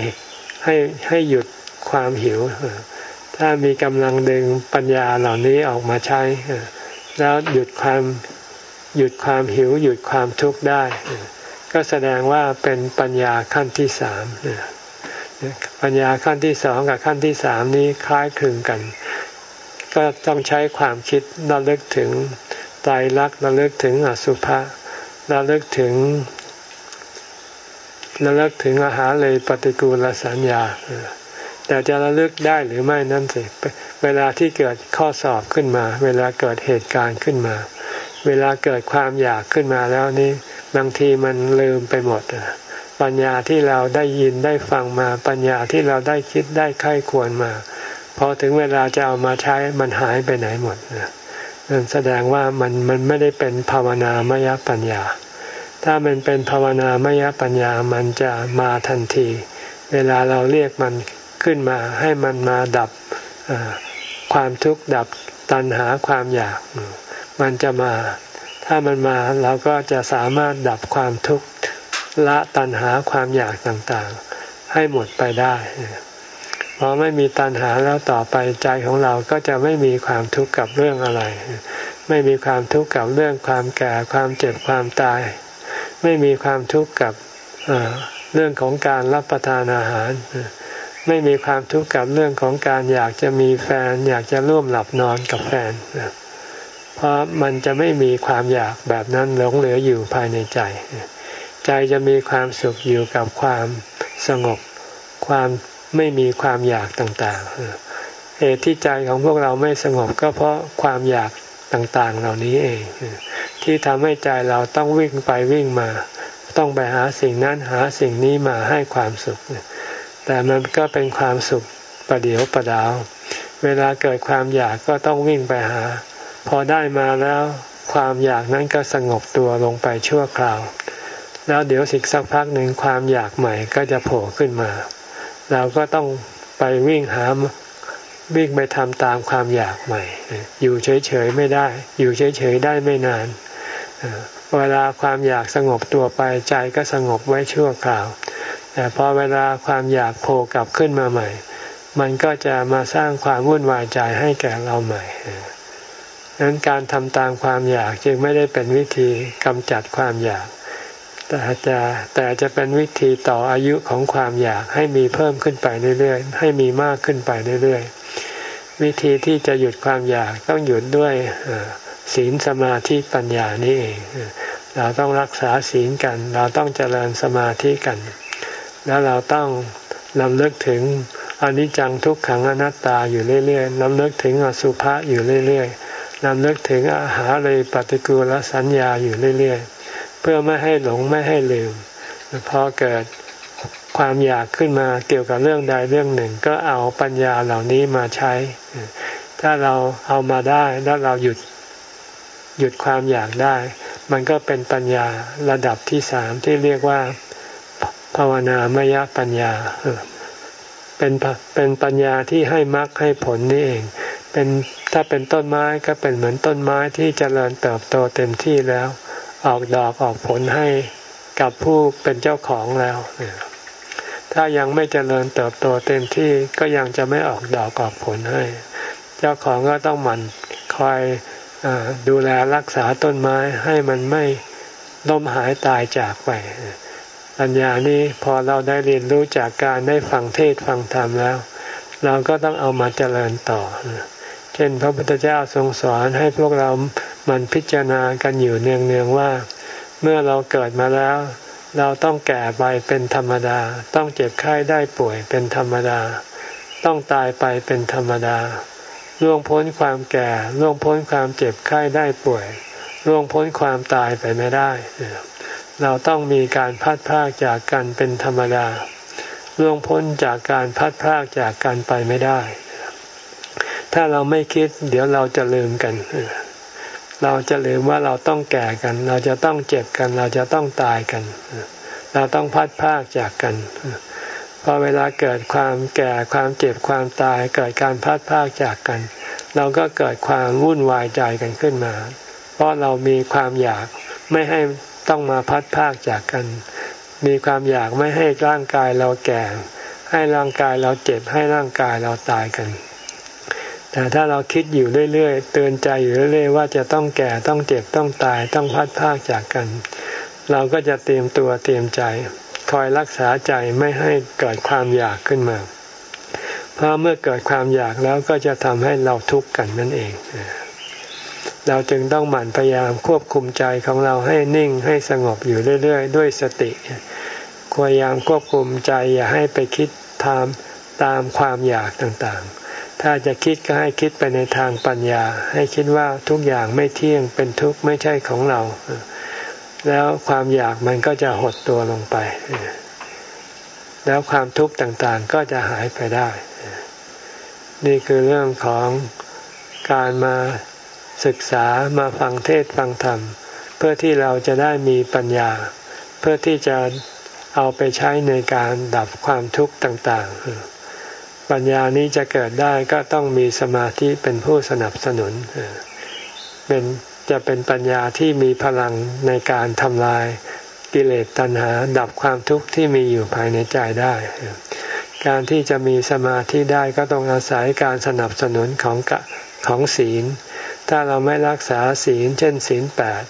ให้ให้หยุดความหิว ถ้ามีกำลังดึงปัญญาเหล่านี้ออกมาใช้ แล้วหยุดความหยุดความหิว หยุดความทุกข์ได้ ก็แสดงว่าเป็นปัญญาขั้นที่สามปัญญาขั้นที่สองกับขั้นที่สามนี้คล้ายคลึงกัน ก็ต้องใช้ความคิดระลึกถึงตายรักระลึกถึงอสุภะระลึกถึง ระลึกถึงอาหารเลยปฏิกูลสัญญา แต่จะระลึกได้หรือไม่นั่นสิ เวลาที่เกิดข้อสอบขึ้นมา เวลาเกิดเหตุการณ์ขึ้นมา เวลาเกิดความอยากขึ้นมาแล้วนี่บางทีมันลืมไปหมด ปัญญาที่เราได้ยินได้ฟังมา ปัญญาที่เราได้คิดได้ไข้ควรมาพอถึงเวลาจะเอามาใช้มันหายไปไหนหมดนั่นแสดงว่ามันมันไม่ได้เป็นภาวนามยปัญญา ถ้ามันเป็นภาวนามยปัญญามันจะมาทันที เวลาเราเรียกมันขึ้นมาให้มันมาดับความทุกข์ดับตัณหาความอยาก มันจะมา ถ้ามันมาเราก็จะสามารถดับความทุกข์ละตัณหาความอยากต่างๆ ให้หมดไปได้พอไม่มีตัณหาแล้วต่อไปใจของเราก็จะไม่มีความทุกข์กับเรื่องอะไร ไม่มีความทุกข์กับเรื่องความแก่ความเจ็บความตาย ไม่มีความทุกข์กับเรื่องของการรับประทานอาหาร ไม่มีความทุกข์กับเรื่องของการอยากจะมีแฟน อยากจะร่วมหลับนอนกับแฟน เพราะมันจะไม่มีความอยากแบบนั้นหลงเหลืออยู่ภายในใจ ใจจะมีความสุขอยู่กับความสงบ ความไม่มีความอยากต่างๆเหตุที่ใจของพวกเราไม่สงบก็เพราะความอยากต่างๆ เหล่านี้เอง ที่ทำให้ใจเราต้องวิ่งไปวิ่งมา ต้องไปหาสิ่งนั้นหาสิ่งนี้มาให้ความสุข แต่มันก็เป็นความสุขประเดียวประดาว เวลาเกิดความอยากก็ต้องวิ่งไปหา พอได้มาแล้วความอยากนั้นก็สงบตัวลงไปชั่วคราว แล้วเดี๋ยวสิกสักพักหนึ่งความอยากใหม่ก็จะโผล่ขึ้นมา เราก็ต้องไปวิ่งหาวิ่งไปทำตามความอยากใหม่ อยู่เฉยๆไม่ได้ อยู่เฉยๆได้ไม่นาน เวลาความอยากสงบตัวไปใจก็สงบไว้ชั่วคราว แต่พอเวลาความอยากโผล่กลับขึ้นมาใหม่ มันก็จะมาสร้างความวุ่นวายใจให้แก่เราใหม่ดังนั้นการทำตามความอยากจึงไม่ได้เป็นวิธีกำจัดความอยาก แต่จะแต่จะเป็นวิธีต่ออายุของความอยากให้มีเพิ่มขึ้นไปเรื่อยๆ ให้มีมากขึ้นไปเรื่อยๆ วิธีที่จะหยุดความอยากต้องหยุดด้วย ศีลสมาธิปัญญานี่เองเราต้องรักษาศีลกัน เราต้องเจริญสมาธิกัน แล้วเราต้องลำเลิกถึงอนิจจังทุกขังอนัตตาอยู่เรื่อยๆลำเลิกถึงอสุภะอยู่เรื่อยๆลำเลิกถึงอาหารเลยปฏิกูลสัญญาอยู่เรื่อยๆ เพื่อไม่ให้หลงไม่ให้ลืมพอเกิดความอยากขึ้นมาเกี่ยวกับเรื่องใดเรื่องหนึ่ง ก็เอาปัญญาเหล่านี้มาใช้ ถ้าเราเอามาได้แล้วเราหยุด หยุดความอยากได้ มันก็เป็นปัญญาระดับที่สามที่เรียกว่าภาวนามยปัญญาเป็นเป็นปัญญาที่ให้มรรคให้ผลนี่เอง เป็นถ้าเป็นต้นไม้ก็เป็นเหมือนต้นไม้ที่จเจริญเติบโตเต็มที่แล้ว ออกดอกออกผลให้กับผู้เป็นเจ้าของแล้ว ถ้ายังไม่เจริญเติบโตเต็มที่ก็ยังจะไม่ออกดอกออกผลให้ เจ้าของก็ต้องหมั่นคอย ดูแลรักษาต้นไม้ให้มันไม่ล้มหายตายจากไป ปัญญานี้พอเราได้เรียนรู้จากการได้ฟังเทศฟังธรรมแล้ว เราก็ต้องเอามาเจริญต่อ เช่น พระพุทธเจ้าทรงสอนให้พวกเรามันพิจารณากันอยู่เนืองๆว่า เมื่อเราเกิดมาแล้ว เราต้องแก่ไปเป็นธรรมดา ต้องเจ็บไข้ได้ป่วยเป็นธรรมดา ต้องตายไปเป็นธรรมดา ล่วงพ้นความแก่ล่วงพ้นความเจ็บไข้ได้ป่วยล่วงพ้นความตายไปไม่ได้ เราต้องมีการพัดพากจากกันเป็นธรรมดาล่วงพ้นจากการพัดพากจากกันไปไม่ได้ ถ้าเราไม่คิด เดี๋ยวเราจะลืมกัน เราจะลืมว่าเราต้องแก่กัน เราจะต้องเจ็บกัน เราจะต้องตายกัน เราต้องพัดพากจากกัน พอเวลาเกิดความแก่ความเจ็บความตาย เกิดการพัดพากจากกัน เราก็เกิดความวุ่นวายใจกันขึ้นมา เพราะเรามีความอยากไม่ให้ต้องมาพัดพากจากกัน มีความอยากไม่ให้ร่างกายเราแก่ ให้ร่างกายเราเจ็บให้ร่างกายเราตายกัน แต่ถ้าเราคิดอยู่เรื่อยๆเตือนใจอยู่เรื่อยๆว่าจะต้องแก่ต้องเจ็บต้องตายต้องพัดพากจากกัน เราก็จะเตรียมตัวเตรียมใจ คอยรักษาใจไม่ให้เกิดความอยากขึ้นมา เพราะเมื่อเกิดความอยากแล้วก็จะทำให้เราทุกข์กันนั่นเอง เราจึงต้องหมั่นพยายามควบคุมใจของเราให้นิ่งให้สงบอยู่เรื่อย ๆ ด้วยสติพยายามควบคุมใจอย่าให้ไปคิดตามตามความอยากต่างๆ ถ้าจะคิดก็ให้คิดไปในทางปัญญา ให้คิดว่าทุกอย่างไม่เที่ยงเป็นทุกข์ไม่ใช่ของเรา แล้วความอยากมันก็จะหดตัวลงไป แล้วความทุกข์ต่างๆก็จะหายไปได้ นี่คือเรื่องของการมาศึกษามาฟังเทศฟังธรรม เพื่อที่เราจะได้มีปัญญา เพื่อที่จะเอาไปใช้ในการดับความทุกข์ต่าง ๆ ปัญญานี้จะเกิดได้ก็ต้องมีสมาธิเป็นผู้สนับสนุนเป็น จะเป็นปัญญาที่มีพลังในการทำลายกิเลสตัณหา ดับความทุกข์ที่มีอยู่ภายในใจได้ การที่จะมีสมาธิได้ก็ต้องอาศัยการสนับสนุนของของศีล ถ้าเราไม่รักษาศีล เช่น ศีลแปด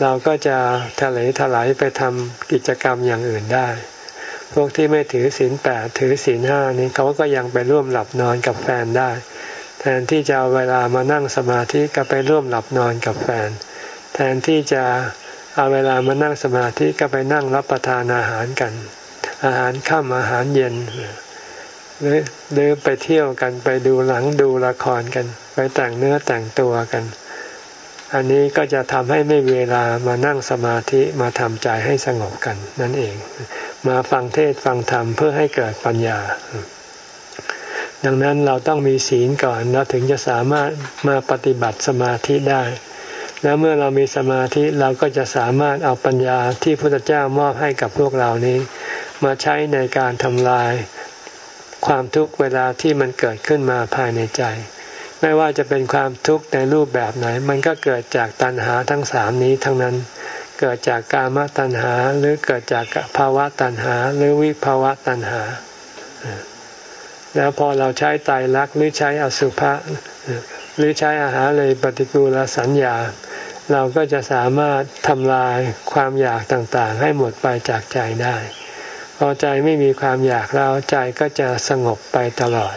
เราก็จะทะเลถลายไปทำกิจกรรมอย่างอื่นได้ พวกที่ไม่ถือศีลแปดถือศีลห้านี้เขาก็ยังไปร่วมหลับนอนกับแฟนได้ แทนที่จะเอาเวลามานั่งสมาธิก็ไปร่วมหลับนอนกับแฟน แทนที่จะเอาเวลามานั่งสมาธิก็ไปนั่งรับประทานอาหารกัน อาหารค่ำอาหารเย็น หรือหรือไปเที่ยวกันไปดูหลังดูละครกัน ไปแต่งเนื้อแต่งตัวกัน อันนี้ก็จะทำให้ไม่เวลามานั่งสมาธิมาทำใจให้สงบกันนั่นเอง มาฟังเทศฟังธรรมเพื่อให้เกิดปัญญา ดังนั้นเราต้องมีศีลก่อนเราถึงจะสามารถมาปฏิบัติสมาธิได้ แล้วเมื่อเรามีสมาธิเราก็จะสามารถเอาปัญญาที่พระพุทธเจ้ามอบให้กับพวกเรานี้ มาใช้ในการทำลายความทุกข์เวลาที่มันเกิดขึ้นมาภายในใจ ไม่ว่าจะเป็นความทุกข์ในรูปแบบไหน มันก็เกิดจากตัณหาทั้งสามนี้ทั้งนั้น เกิดจากกามตัณหาหรือเกิดจากภาวะตัณหา หรือวิภาวะตัณหา แล้วพอเราใช้ไตรลักษณ์หรือใช้อสุภะหรือใช้อาหารเลยปฏิกูลสัญญา เราก็จะสามารถทำลายความอยากต่างๆ ให้หมดไปจากใจได้ พอใจไม่มีความอยากแล้วใจก็จะสงบไปตลอด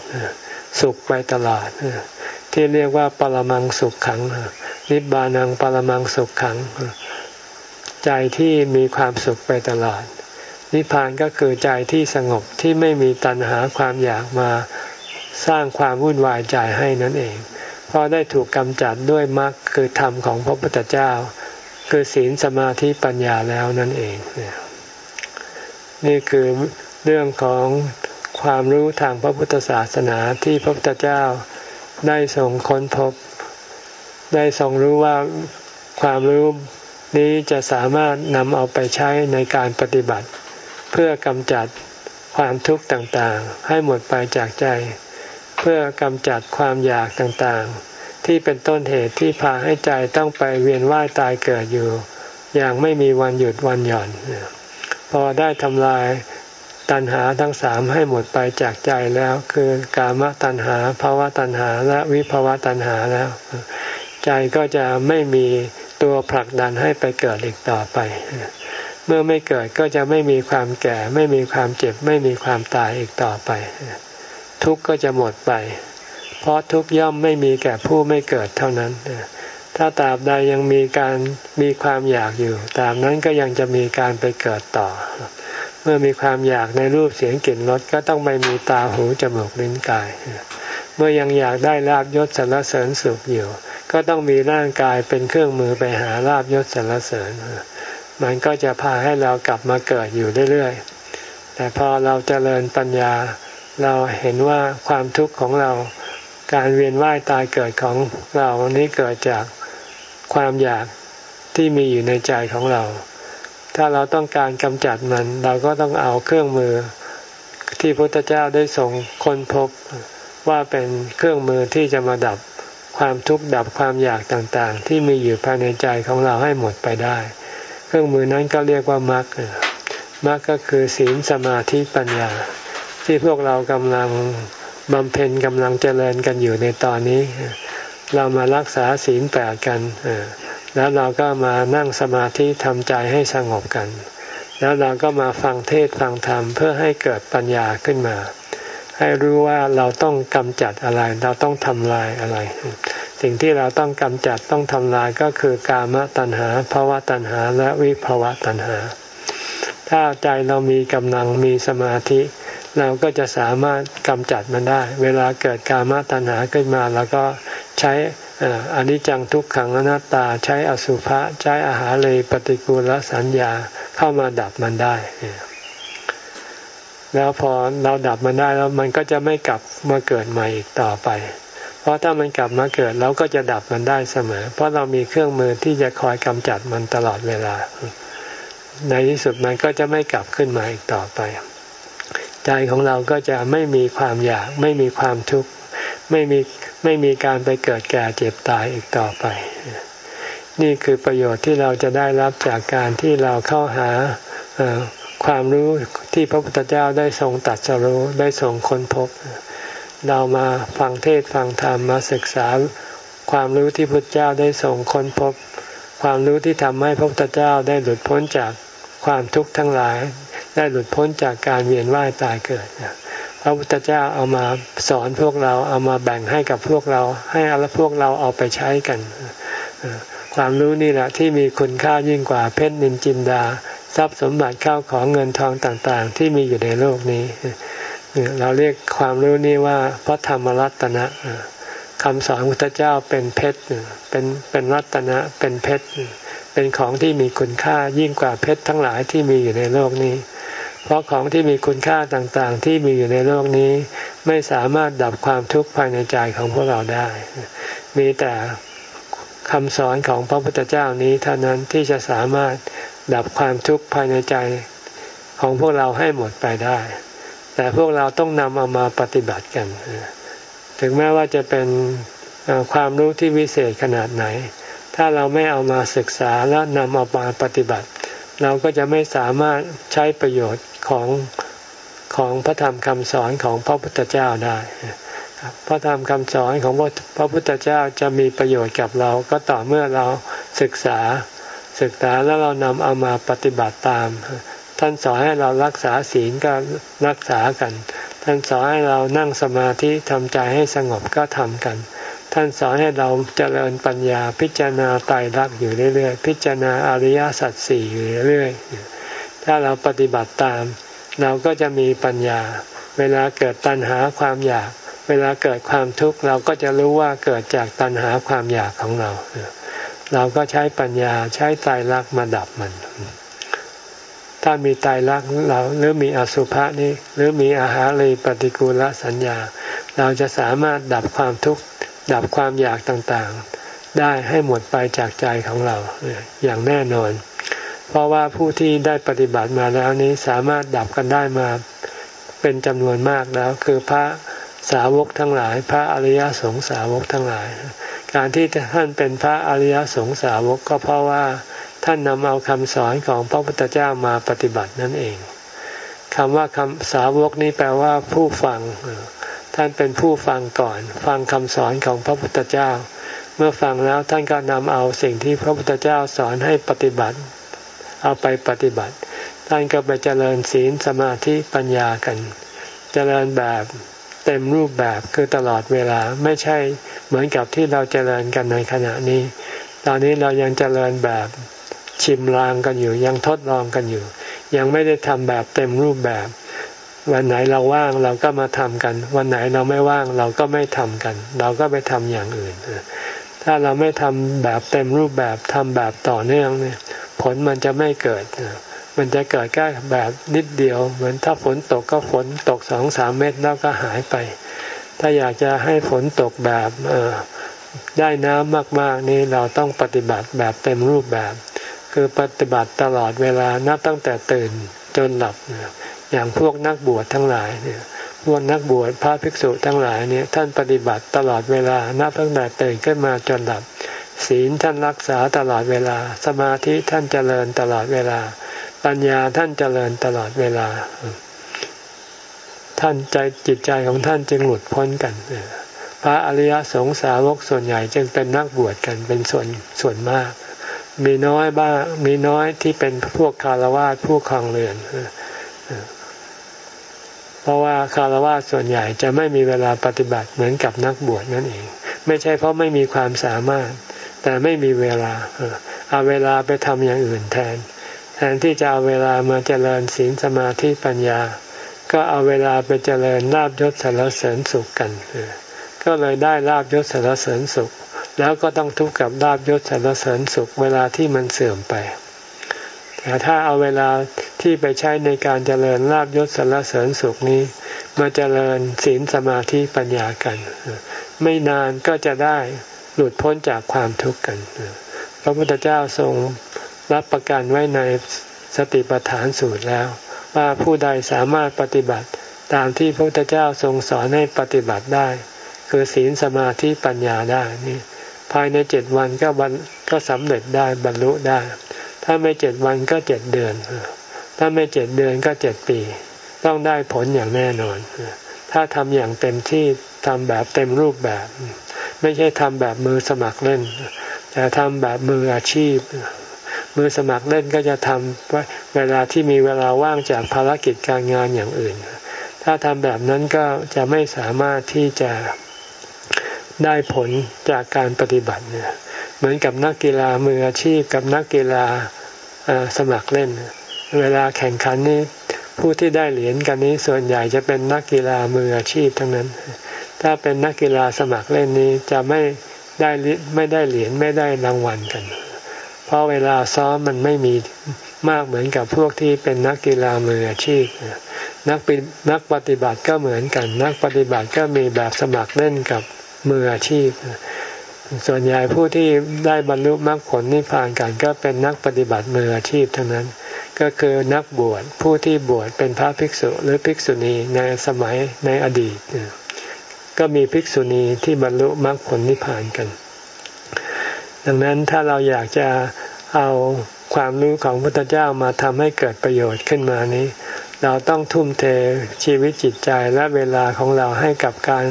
สุขไปตลอด ที่เรียกว่าปรมังสุขขัง นิบานังปรมังสุขขัง ใจที่มีความสุขไปตลอด นิพพานก็คือใจที่สงบที่ไม่มีตัณหาความอยากมาสร้างความวุ่นวายใจให้นั่นเอง เพราะได้ถูกกำจัดด้วยมรรคคือธรรมของพระพุทธเจ้า คือศีลสมาธิปัญญาแล้วนั่นเอง นี่คือเรื่องของความรู้ทางพระพุทธศาสนาที่พระพุทธเจ้าได้ทรงค้นพบ ได้ทรงรู้ว่าความรู้นี้จะสามารถนำเอาไปใช้ในการปฏิบัติ เพื่อกำจัดความทุกข์ต่างๆ ให้หมดไปจากใจ เพื่อกำจัดความอยากต่างๆ ที่เป็นต้นเหตุที่พาให้ใจต้องไปเวียนว่ายตายเกิดอยู่ อย่างไม่มีวันหยุดวันหย่อน พอได้ทำลายตัณหาทั้งสามให้หมดไปจากใจแล้ว คือกามตัณหาภาวะตัณหาและวิภาวะตัณหาแล้ว ใจก็จะไม่มีตัวผลักดันให้ไปเกิดอีกต่อไป เมื่อไม่เกิดก็จะไม่มีความแก่ ไม่มีความเจ็บ ไม่มีความตายอีกต่อไป ทุกข์ก็จะหมดไป เพราะทุกข์ย่อมไม่มีแก่ผู้ไม่เกิดเท่านั้น ถ้าตราบใดยังมีการมีความอยากอยู่ตราบนั้นก็ยังจะมีการไปเกิดต่อ เมื่อมีความอยากในรูปเสียงกลิ่นรสก็ต้องไปมีตาหูจมูกลิ้นกาย เมื่อยังอยากได้ลาบยศสรรเสริญสุขอยู่ ก็ต้องมีร่างกายเป็นเครื่องมือไปหาลาบยศสรรเสริญ มันก็จะพาให้เรากลับมาเกิดอยู่เรื่อยๆ แต่พอเราจเจริญปัญญา เราเห็นว่าความทุกข์ของเราการเวียนว่ายตายเกิดของเรานี้เกิดจากความอยากที่มีอยู่ในใจของเรา ถ้าเราต้องการกำจัดมัน เราก็ต้องเอาเครื่องมือที่พระพุทธเจ้าได้ส่งคนพบว่าเป็นเครื่องมือที่จะมาดับความทุกข์ดับความอยากต่างๆ ที่มีอยู่ภายในใจของเราให้หมดไปได้ เครื่องมือนั้นก็เรียกว่ามรรคมรรคก็คือศีลสมาธิปัญญา ที่พวกเรากำลังบำเพ็ญกำลังเจริญกันอยู่ในตอนนี้ เรามารักษาศีลแปดกันแล้วเราก็มานั่งสมาธิทำใจให้สงบกัน แล้วเราก็มาฟังเทศฟังธรรมเพื่อให้เกิดปัญญาขึ้นมา ให้รู้ว่าเราต้องกำจัดอะไร เราต้องทำลายอะไร สิ่งที่เราต้องกำจัดต้องทำลายก็คือกามตัณหาภาวะตัณหาและวิภาวะตัณหา ถ้าใจเรามีกำลังมีสมาธิ เราก็จะสามารถกำจัดมันได้ เวลาเกิดกามตัณหาขึ้นมาเราก็ใช้อนิจจังทุกขังอนัตตาใช้อสุภะใช้อาหารเลยปฏิกูลสัญญาเข้ามาดับมันได้แล้วพอเราดับมันได้แล้วมันก็จะไม่กลับมาเกิดใหม่อีกต่อไป เพราะถ้ามันกลับมาเกิดเราก็จะดับมันได้เสมอ เพราะเรามีเครื่องมือที่จะคอยกำจัดมันตลอดเวลา ในที่สุดมันก็จะไม่กลับขึ้นมาอีกต่อไป ใจของเราก็จะไม่มีความอยาก ไม่มีความทุกข์ไม่มีไม่มีการไปเกิดแก่เจ็บตายอีกต่อไป นี่คือประโยชน์ที่เราจะได้รับจากการที่เราเข้าหาความรู้ที่พระพุทธเจ้าได้ทรงตัดสรู้ได้ทรงค้นพบ เรามาฟังเทศฟังธรรมมาศึกษาความรู้ที่พระเจ้าได้ทรงค้นพบ ความรู้ที่ทำให้พระพุทธเจ้าได้หลุดพ้นจากความทุกข์ทั้งหลาย ได้หลุดพ้นจากการเวียนว่ายตายเกิดพระพุทธเจ้าเอามาสอนพวกเราเอามาแบ่งให้กับพวกเรา ให้อพวกเราเอาไปใช้กัน ความรู้นี่แหละที่มีคุณค่ายิ่งกว่าเพชรนินจินดา ทรัพย์สมบัติเข้าของเงินทองต่างๆ ที่มีอยู่ในโลกนี้ เราเรียกความรู้นี้ว่าพระธรรมรัตนะคำสอนพุทธเจ้าเป็นเพชรเป็นเป็นรัตนะเป็นเพชรเป็นของที่มีคุณค่ายิ่งกว่าเพชรทั้งหลายที่มีอยู่ในโลกนี้ เพราะของที่มีคุณค่าต่างๆ ที่มีอยู่ในโลกนี้ ไม่สามารถดับความทุกข์ภายในใจของพวกเราได้ มีแต่คำสอนของพระพุทธเจ้านี้เท่านั้นที่จะสามารถดับความทุกข์ภายในใจของพวกเราให้หมดไปได้ แต่พวกเราต้องนำเอามาปฏิบัติกัน ถึงแม้ว่าจะเป็นความรู้ที่วิเศษขนาดไหน ถ้าเราไม่เอามาศึกษาแล้วนำเอามาปฏิบัติ เราก็จะไม่สามารถใช้ประโยชน์ของของพระธรรมคำสอนของพระพุทธเจ้าได้พระธรรมคำสอนของพระพุทธเจ้าจะมีประโยชน์กับเราก็ต่อเมื่อเราศึกษาศึกษาแล้วเรานำเอามาปฏิบัติตาม ท่านสอนให้เรารักษาศีลก็รักษากัน ท่านสอนให้เรานั่งสมาธิทำใจให้สงบก็ทำกัน ท่านสอนให้เราเจริญปัญญาพิจารณาไตรลักษณ์อยู่เรื่อยๆ พิจารณาอริยสัจสี่อยู่เรื่อยๆ ถ้าเราปฏิบัติตาม เราก็จะมีปัญญา เวลาเกิดตัณหาความอยาก เวลาเกิดความทุกข์เราก็จะรู้ว่าเกิดจากตัณหาความอยากของเรา เราก็ใช้ปัญญาใช้ไตรลักษณ์มาดับมัน ถ้ามีไตรลักเราหรือมีอสุภะนี้หรือมีอาหารเลยปฏิกูลสัญญา เราจะสามารถดับความทุกข์ดับความอยากต่างๆ ได้ให้หมดไปจากใจของเราอย่างแน่นอน เพราะว่าผู้ที่ได้ปฏิบัติมาแล้วนี้สามารถดับกันได้มาเป็นจำนวนมากแล้ว คือพระสาวกทั้งหลาย พระอริยสงสาวกทั้งหลาย การที่ท่านเป็นพระอริยสงสาวกก็เพราะว่า ท่านนำเอาคำสอนของพระพุทธเจ้ามาปฏิบัตินั่นเองคำว่าคำสาวกนี้แปลว่าผู้ฟัง ท่านเป็นผู้ฟังก่อน ฟังคำสอนของพระพุทธเจ้า เมื่อฟังแล้วท่านก็นำเอาสิ่งที่พระพุทธเจ้าสอนให้ปฏิบัติ เอาไปปฏิบัติ ท่านก็ไปเจริญศีลสมาธิปัญญากัน เจริญแบบเต็มรูปแบบคือตลอดเวลาไม่ใช่เหมือนกับที่เราเจริญกันในขณะนี้ ตอนนี้เรายังเจริญแบบ ชิมลางกันอยู่ ยังทดลองกันอยู่ ยังไม่ได้ทำแบบเต็มรูปแบบ วันไหนเราว่างเราก็มาทำกัน วันไหนเราไม่ว่างเราก็ไม่ทำกัน เราก็ไปทำอย่างอื่น ถ้าเราไม่ทำแบบเต็มรูปแบบทำแบบต่อเนื่องเนี่ย ผลมันจะไม่เกิดมันจะเกิดแค่แบบนิดเดียว เหมือนถ้าฝนตกก็ฝนตกสองสามเม็ดแล้วก็หายไป ถ้าอยากจะให้ฝนตกแบบได้น้ำมาก ๆ นี่เราต้องปฏิบัติแบบเต็มรูปแบบ คือปฏิบัติตลอดเวลานับตั้งแต่ตื่นจนหลับ อย่างพวกนักบวชทั้งหลายเนี่ยพวกนักบวชพระภิกษุทั้งหลายเนี่ยท่านปฏิบัติตลอดเวลานับตั้งแต่ตื่นขึ้นมาจนหลับ ศีลท่านรักษาตลอดเวลา สมาธิท่านเจริญตลอดเวลา ปัญญาท่านเจริญตลอดเวลา ท่านใจจิตใจของท่านจึงหลุดพ้นกันพระอริยสงสาวกส่วนใหญ่จึงเป็นนักบวชกันเป็นส่วนส่วนมาก มีน้อยบ้าง มีน้อยที่เป็นพวกคารวะผู้คลองเรือน เพราะว่าคารวะส่วนใหญ่จะไม่มีเวลาปฏิบัติเหมือนกับนักบวชนั่นเอง ไม่ใช่เพราะไม่มีความสามารถ แต่ไม่มีเวลาเอาเวลาไปทำอย่างอื่นแทน แทนที่จะเอาเวลามาเจริญศีลสมาธิปัญญา ก็เอาเวลาไปเจริญลาบยศสารเสริญสุขกัน ก็เลยได้ลาบยศสารเสริญสุข แล้วก็ต้องทุกข์กับลาบยศสารเสริญสุขเวลาที่มันเสื่อมไป แต่ถ้าเอาเวลาที่ไปใช้ในการเจริญลาบยศสารเสริญสุขนี้ มาเจริญศีลสมาธิปัญญากัน ไม่นานก็จะได้หลุดพ้นจากความทุกข์กัน พระพุทธเจ้าทรงรับประกันไว้ในสติปัฏฐานสูตรแล้ว ว่าผู้ใดสามารถปฏิบัติตามที่พระพุทธเจ้าทรงสอนให้ปฏิบัติได้ คือศีลสมาธิปัญญาได้นี่ ภายในเจ็ดวันก็บรรก็สำเร็จได้บรรลุได้ ถ้าไม่เจ็ดวันก็เจ็ดเดือน ถ้าไม่เจ็ดเดือนก็เจ็ดปี ต้องได้ผลอย่างแน่นอน ถ้าทำอย่างเต็มที่ทำแบบเต็มรูปแบบ ไม่ใช่ทำแบบมือสมัครเล่น แต่ทำแบบมืออาชีพ มือสมัครเล่นก็จะทำเวลาที่มีเวลาว่างจากภารกิจการงานอย่างอื่น ถ้าทำแบบนั้นก็จะไม่สามารถที่จะ ได้ผลจากการปฏิบัติเนี่ยเหมือนกับนักกีฬามืออาชีพกับนักกีฬาสมัครเล่น เวลาแข่งขันนี้ผู้ที่ได้เหรียญกันนี้ส่วนใหญ่จะเป็นนักกีฬามืออาชีพทั้งนั้น ถ้าเป็นนักกีฬาสมัครเล่นนี้จะไม่ได้ไม่ได้เหรียญไม่ได้รางวัลกัน เพราะเวลาซ้อมมันไม่มีมากเหมือนกับพวกที่เป็นนักกีฬามืออาชีพ นักนักปฏิบัติก็เหมือนกัน นักปฏิบัติก็มีแบบสมัครเล่นกับ มืออาชีพ ส่วนใหญ่ผู้ที่ได้บรรลุมรรคผลนิพพานกันก็เป็นนักปฏิบัติมืออาชีพทั้งนั้น ก็คือนักบวชผู้ที่บวชเป็นพระภิกษุหรือภิกษุณีในสมัยในอดีต ก็มีภิกษุณีที่บรรลุมรรคผลนิพพานกัน ดังนั้นถ้าเราอยากจะเอาความรู้ของพระพุทธเจ้ามาทำให้เกิดประโยชน์ขึ้นมานี้ เราต้องทุ่มเทชีวิตจิตใจและเวลาของเราให้กับการ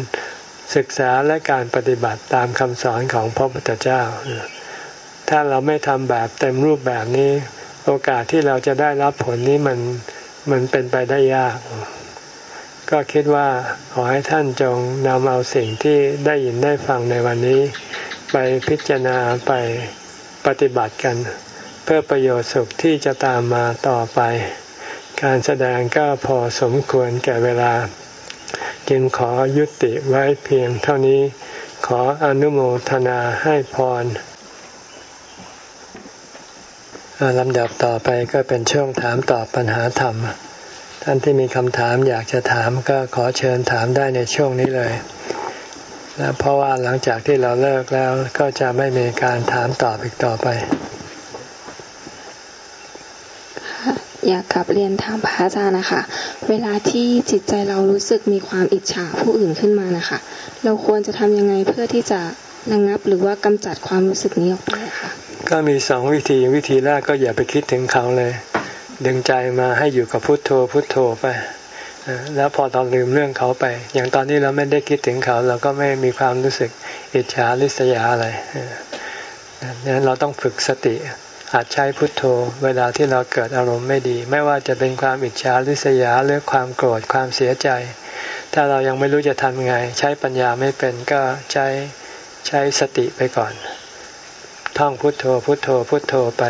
ศึกษาและการปฏิบัติตามคำสอนของพระพุทธเจ้า ถ้าเราไม่ทำแบบเต็มรูปแบบนี้ โอกาสที่เราจะได้รับผลนี้มันมันเป็นไปได้ยาก ก็คิดว่าขอให้ท่านจงนำเอาสิ่งที่ได้ยินได้ฟังในวันนี้ ไปพิจารณาไปปฏิบัติกัน เพื่อประโยชน์สุขที่จะตามมาต่อไป การแสดงก็พอสมควรแก่เวลา จึงขอยุติไว้เพียงเท่านี้ ขออนุโมทนาให้พรลำดับต่อไปก็เป็นช่วงถามตอบปัญหาธรรม ท่านที่มีคำถามอยากจะถามก็ขอเชิญถามได้ในช่วงนี้เลยและเพราะว่าหลังจากที่เราเลิกแล้วก็จะไม่มีการถามตอบอีกต่อไป อยากกลับเรียนถามพระอาจารย์นะคะ เวลาที่จิตใจเรารู้สึกมีความอิจฉาผู้อื่นขึ้นมานะคะ เราควรจะทำยังไงเพื่อที่จะระงับหรือว่ากำจัดความรู้สึกนี้ออกไปคะก็มีสองวิธีวิธีแรกก็อย่าไปคิดถึงเขาเลย ดึงใจมาให้อยู่กับพุทโธพุทโธไปแล้วพอตอนลืมเรื่องเขาไป อย่างตอนนี้เราไม่ได้คิดถึงเขา เราก็ไม่มีความรู้สึกอิจฉาริษยาอะไรดังนั้นเราต้องฝึกสติ อาจใช้พุทโธ เวลาที่เราเกิดอารมณ์ไม่ดี ไม่ว่าจะเป็นความอิจฉาริษยาหรือความโกรธความเสียใจ ถ้าเรายังไม่รู้จะทำไง ใช้ปัญญาไม่เป็นก็ใช้ใช้สติไปก่อน ท่องพุทโธพุทโธพุทโธไป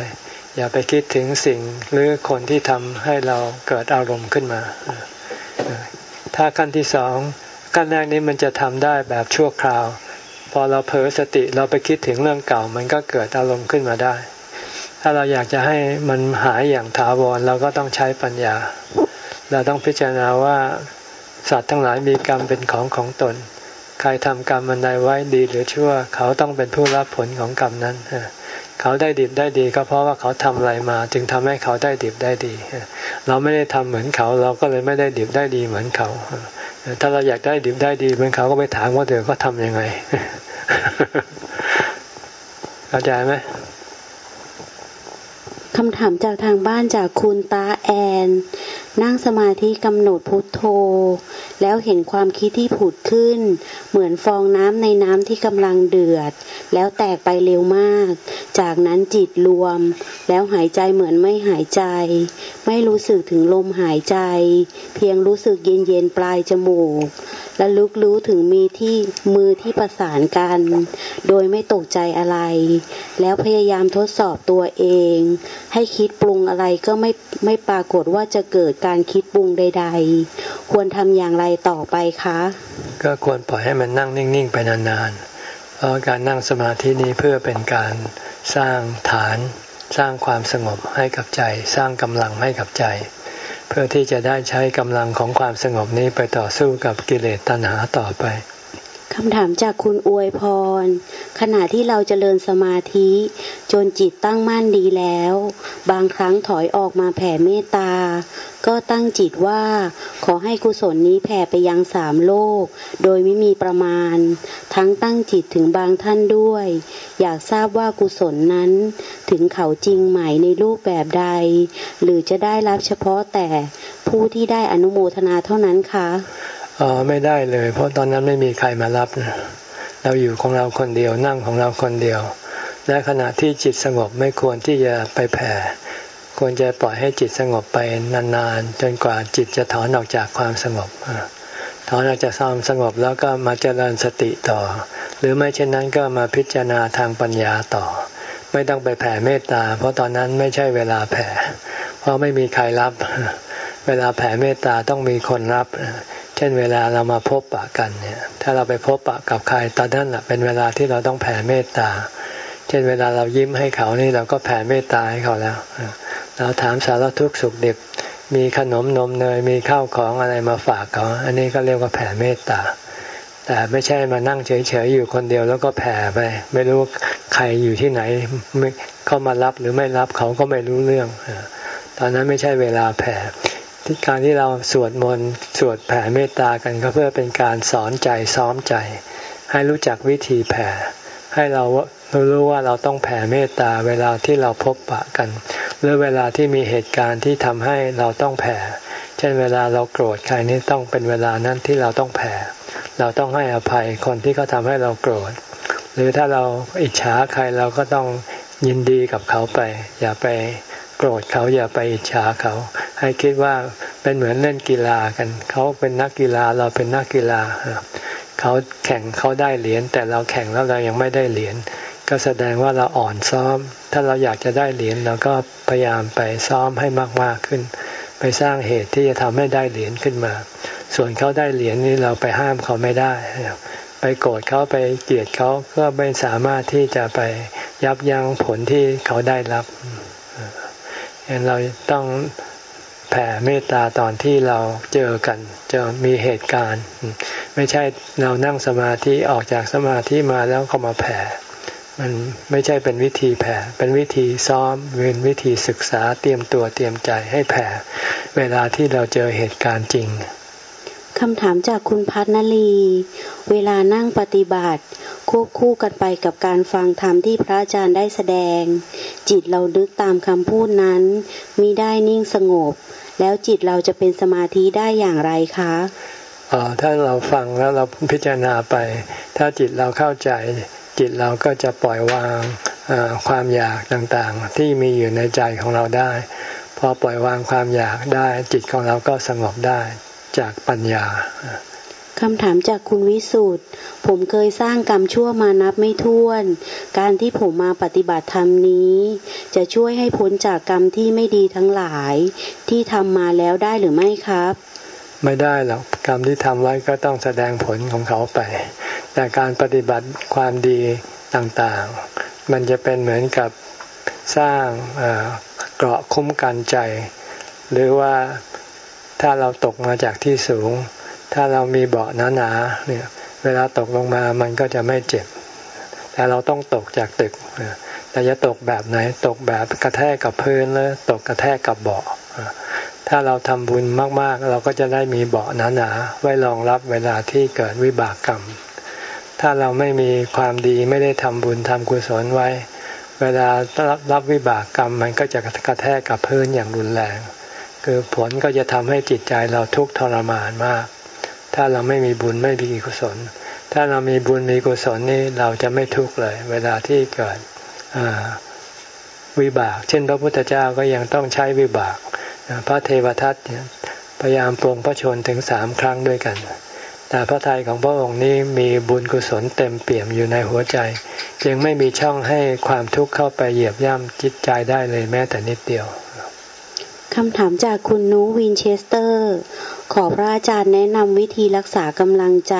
อย่าไปคิดถึงสิ่งหรือคนที่ทำให้เราเกิดอารมณ์ขึ้นมา ถ้าขั้นที่สองขั้นแรกนี้มันจะทำได้แบบชั่วคราว พอเราเผลอสติเราไปคิดถึงเรื่องเก่า มันก็เกิดอารมณ์ขึ้นมาได้ ถ้าเราอยากจะให้มันหายอย่างถาวรเราก็ต้องใช้ปัญญา เราต้องพิจารณาว่าสัตว์ทั้งหลายมีกรรมเป็นของของตน ใครทำกรรมมันใดไว้ดีหรือชั่ว เขาต้องเป็นผู้รับผลของกรรมนั้น เขาได้ดีได้ดีก็เพราะว่าเขาทำอะไรมา จึงทำให้เขาได้ดีได้ดี เราไม่ได้ทำเหมือนเขา เราก็เลยไม่ได้ดีได้ดีเหมือนเขา ถ้าเราอยากได้ดีได้ดีเหมือนเขาก็ไปถามว่าเดี๋ยวเขาทำยังไงเข้าใจไหม คำถามจากทางบ้านจากคุณตาแอน นั่งสมาธิกำหนดพุทโธ แล้วเห็นความคิดที่ผุดขึ้น เหมือนฟองน้ำในน้ำที่กำลังเดือด แล้วแตกไปเร็วมาก จากนั้นจิตรวม แล้วหายใจเหมือนไม่หายใจ ไม่รู้สึกถึงลมหายใจ เพียงรู้สึกเย็นเย็นปลายจมูกและลึกรู้ถึงมีที่มือที่ประสานกัน โดยไม่ตกใจอะไร แล้วพยายามทดสอบตัวเอง ให้คิดปรุงอะไรก็ไม่ไม่ปรากฏว่าจะเกิดการคิดปรุงใด ๆ ควรทำอย่างไรต่อไปคะ ก็ควรปล่อยให้มันนั่งนิ่งๆไปนานๆ เพราะการนั่งสมาธินี้เพื่อเป็นการสร้างฐานสร้างความสงบให้กับใจ สร้างกำลังให้กับใจ เพื่อที่จะได้ใช้กำลังของความสงบนี้ไปต่อสู้กับกิเลสตัณหาต่อไป คำถามจากคุณอวยพร ขณะที่เราจเจริญสมาธิ จนจิตตั้งมั่นดีแล้ว บางครั้งถอยออกมาแผ่เมตตา ก็ตั้งจิตว่า ขอให้กุศลนี้แผ่ไปยังสามโลก โดยไม่มีประมาณ ทั้งตั้งจิตถึงบางท่านด้วย อยากทราบว่ากุศลนั้น ถึงเขาจริงไหมในรูปแบบใด หรือจะได้รับเฉพาะแต่ผู้ที่ได้อนุโมทนาเท่านั้นคะ อ๋อไม่ได้เลย เพราะตอนนั้นไม่มีใครมารับเราอยู่ของเราคนเดียวนั่งของเราคนเดียว และขณะที่จิตสงบไม่ควรที่จะไปแผ่ ควรจะปล่อยให้จิตสงบไปนานๆ จนกว่าจิตจะถอนออกจากความสงบถอนออกจากความสงบแล้วก็มาเจริญสติต่อ หรือไม่เช่นนั้นก็มาพิจารณาทางปัญญาต่อ ไม่ต้องไปแผ่เมตตา เพราะตอนนั้นไม่ใช่เวลาแผ่ เพราะไม่มีใครรับ เวลาแผ่เมตตาต้องมีคนรับ เช่นเวลาเรามาพบปะกันเนี่ย ถ้าเราไปพบปะกับใครตอนนั้นเป็นเวลาที่เราต้องแผ่เมตตา เช่นเวลาเรายิ้มให้เขานี่เราก็แผ่เมตตาให้เขาแล้ว เราถามสารทุกข์สุขดิบ มีขนมนมเนยมีข้าวของอะไรมาฝากเขา อันนี้ก็เรียกว่าแผ่เมตตา แต่ไม่ใช่มานั่งเฉยๆอยู่คนเดียวแล้วก็แผ่ไป ไม่รู้ใครอยู่ที่ไหนเข้ามารับหรือไม่รับเขาก็ไม่รู้เรื่องตอนนั้นไม่ใช่เวลาแผ่ ที่การที่เราสวดมนต์สวดแผ่เมตตากันก็เพื่อเป็นการสอนใจซ้อมใจ ให้รู้จักวิธีแผ่ ให้เรารู้ว่าเราต้องแผ่เมตตาเวลาที่เราพบปะกัน หรือเวลาที่มีเหตุการณ์ที่ทำให้เราต้องแผ่ เช่นเวลาเราโกรธใครนี่ต้องเป็นเวลานั้นที่เราต้องแผ่ เราต้องให้อภัยคนที่เขาทาให้เราโกรธ หรือถ้าเราอิจฉาใครเราก็ต้องยินดีกับเขาไป อย่าไป โกรธเขาอย่าไปอิจฉาเขา ให้คิดว่าเป็นเหมือนเล่นกีฬากัน เขาเป็นนักกีฬาเราเป็นนักกีฬาเขาแข่งเขาได้เหรียญแต่เราแข่งแล้วเรายังไม่ได้เหรียญก็แสดงว่าเราอ่อนซ้อม ถ้าเราอยากจะได้เหรียญเราก็พยายามไปซ้อมให้มาก ๆ ขึ้น ไปสร้างเหตุที่จะทำให้ได้เหรียญขึ้นมา ส่วนเขาได้เหรียญนี้เราไปห้ามเขาไม่ได้ ไปโกรธเขาไปเกลียดเขาก็ไม่สามารถที่จะไปยับยั้งผลที่เขาได้รับ เราต้องแผ่เมตตาตอนที่เราเจอกันจะมีเหตุการณ์ ไม่ใช่เรานั่งสมาธิออกจากสมาธิมาแล้วก็มาแผ่มันไม่ใช่เป็นวิธีแผ่ เป็นวิธีซ้อมเป็นวิธีศึกษาเตรียมตัวเตรียมใจให้แผ่ เวลาที่เราเจอเหตุการณ์จริง คำถามจากคุณพัฒนลี เวลานั่งปฏิบัติ ควบคู่กันไปกับการฟังธรรมที่พระอาจารย์ได้แสดง จิตเราดึกตามคำพูดนั้นมิได้นิ่งสงบ แล้วจิตเราจะเป็นสมาธิได้อย่างไรคะออถ้าเราฟังแล้วเราพิจารณาไป ถ้าจิตเราเข้าใจ จิตเราก็จะปล่อยวางความอยากต่างๆ ที่มีอยู่ในใจของเราได้ พอปล่อยวางความอยากได้ จิตของเราก็สงบได้ จากปัญญาคำถามจากคุณวิสุทธ์ผมเคยสร้างกรรมชั่วมานับไม่ถ้วน การที่ผมมาปฏิบัติธรรมนี้ จะช่วยให้พ้นจากกรรมที่ไม่ดีทั้งหลาย ที่ทำมาแล้วได้หรือไม่ครับ ไม่ได้หรอกกรรมที่ทำไว้ก็ต้องแสดงผลของเขาไป แต่การปฏิบัติความดีต่างๆ มันจะเป็นเหมือนกับสร้างเกราะคุ้มกันใจ หรือว่า ถ้าเราตกมาจากที่สูง ถ้าเรามีเบาะหนาๆเนี่ย เวลาตกลงมามันก็จะไม่เจ็บ แต่เราต้องตกจากตึก แต่จะตกแบบไหน ตกแบบกระแทกกับพื้นหรือตกกระแทกกับเบาะถ้าเราทำบุญมากๆ เราก็จะได้มีเบาะหนาๆไว้รองรับเวลาที่เกิดวิบากกรรม ถ้าเราไม่มีความดีไม่ได้ทำบุญทำกุศลไว้ เวลารับวิบากกรรมมันก็จะกระแทกกับพื้นอย่างรุนแรง คือผลก็จะทำให้จิตใจเราทุกข์ทรมานมาก ถ้าเราไม่มีบุญไม่มีกุศล ถ้าเรามีบุญมีกุศลนี่เราจะไม่ทุกข์เลย เวลาที่เกิดวิบาก เช่น พระพุทธเจ้าก็ยังต้องใช้วิบาก พระเทวทัตพยายามปรงพระชนถึงสามครั้งด้วยกัน แต่พระทัยของพระองค์นี้มีบุญกุศลเต็มเปี่ยมอยู่ในหัวใจ จึงไม่มีช่องให้ความทุกข์เข้าไปเหยียบย่ำจิตใจได้เลยแม้แต่นิดเดียว คำถามจากคุณนูวินเชสเตอร์ ขอพระอาจารย์แนะนำวิธีรักษากำลังใจ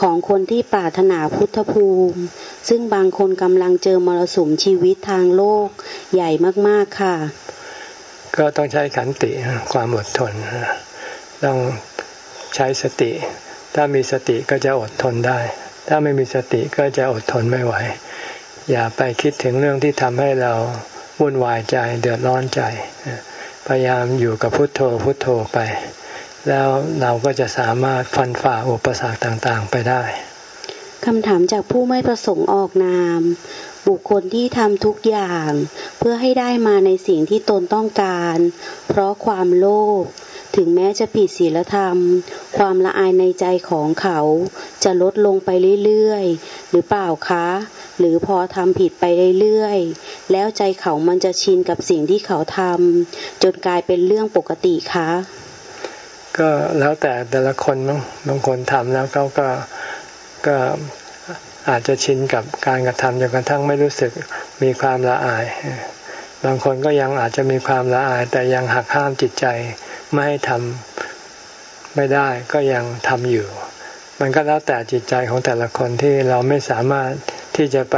ของคนที่ปรารถนาพุทธภูมิ ซึ่งบางคนกำลังเจอมรสุมชีวิตทางโลกใหญ่มากๆค่ะ ก็ต้องใช้ขันติความอดทน ต้องใช้สติ ถ้ามีสติก็จะอดทนได้ ถ้าไม่มีสติก็จะอดทนไม่ไหว อย่าไปคิดถึงเรื่องที่ทำให้เราวุ่นวายใจเดือดร้อนใจ พยายามอยู่กับพุทโธพุทโธไป แล้วเราก็จะสามารถฟันฝ่าอุปสรรคต่างๆ ไปได้คำถามจากผู้ไม่ประสงค์ออกนาม บุคคลที่ทำทุกอย่าง เพื่อให้ได้มาในสิ่งที่ตนต้องการ เพราะความโลภ ถึงแม้จะผิดศีลธรรม ความละอายในใจของเขาจะลดลงไปเรื่อยๆ หรือเปล่าคะ หรือพอทำผิดไปเรื่อยๆ แล้วใจเขามันจะชินกับสิ่งที่เขาทำจนกลายเป็นเรื่องปกติคะ ก็แล้วแต่แต่ละคนบางบางคนทำแล้วเขาก็ก็อาจจะชินกับการกระทำจนกระทั่งไม่รู้สึกมีความละอาย บางคนก็ยังอาจจะมีความละอาย แต่ยังหักห้ามจิตใจไม่ให้ทำไม่ได้ก็ยังทำอยู่ มันก็แล้วแต่จิตใจของแต่ละคนที่เราไม่สามารถที่จะไป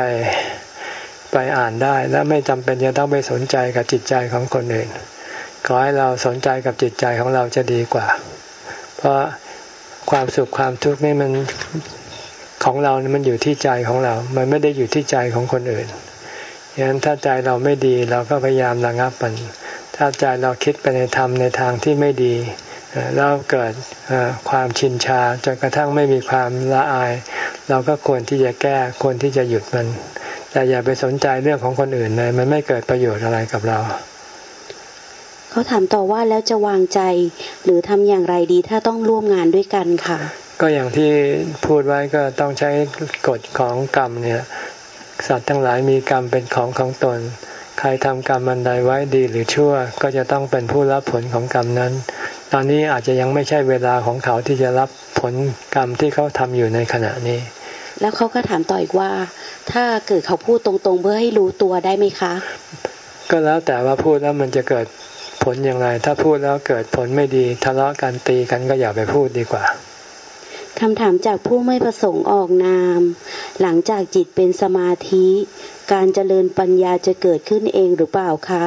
ไปอ่านได้ และไม่จำเป็นจะต้องไปสนใจกับจิตใจของคนอื่น ขอให้เราสนใจกับจิตใจของเราจะดีกว่า เพราะความสุขความทุกข์นี่มันของเรา มันอยู่ที่ใจของเรา มันไม่ได้อยู่ที่ใจของคนอื่น อย่างนั้นถ้าใจเราไม่ดีเราก็พยายามระงับมัน ถ้าใจเราคิดไปในธรรมในทางที่ไม่ดีแล้วเกิดความชินชาจนกระทั่งไม่มีความละอาย เราก็ควรที่จะแก้ควรที่จะหยุดมัน แต่อย่าไปสนใจเรื่องของคนอื่นเลย มันไม่เกิดประโยชน์อะไรกับเรา เขาถามต่อว่าแล้วจะวางใจ หรือทำอย่างไรดีถ้าต้องร่วมงานด้วยกันค่ะ ก็อย่างที่พูดไว้ก็ต้องใช้กฎของกรรมเนี่ย สัตว์ทั้งหลายมีกรรมเป็นของของตน ใครทำกรรมอันใดไว้ดีหรือชั่ว ก็จะต้องเป็นผู้รับผลของกรรมนั้น ตอนนี้อาจจะยังไม่ใช่เวลาของเขาที่จะรับผลกรรมที่เขาทำอยู่ในขณะนี้ แล้วเขาก็ถามต่ออีกว่า ถ้าเกิดเขาพูดตรงๆ เพื่อให้รู้ตัวได้ไหมคะ ก็แล้วแต่ว่าพูดแล้วมันจะเกิดผลอย่างไร ถ้าพูดแล้วเกิดผลไม่ดีทะเลาะกันตีกันก็อย่าไปพูดดีกว่า คำถามจากผู้ไม่ประสงค์ออกนาม หลังจากจิตเป็นสมาธิ การเจริญปัญญาจะเกิดขึ้นเองหรือเปล่าคะ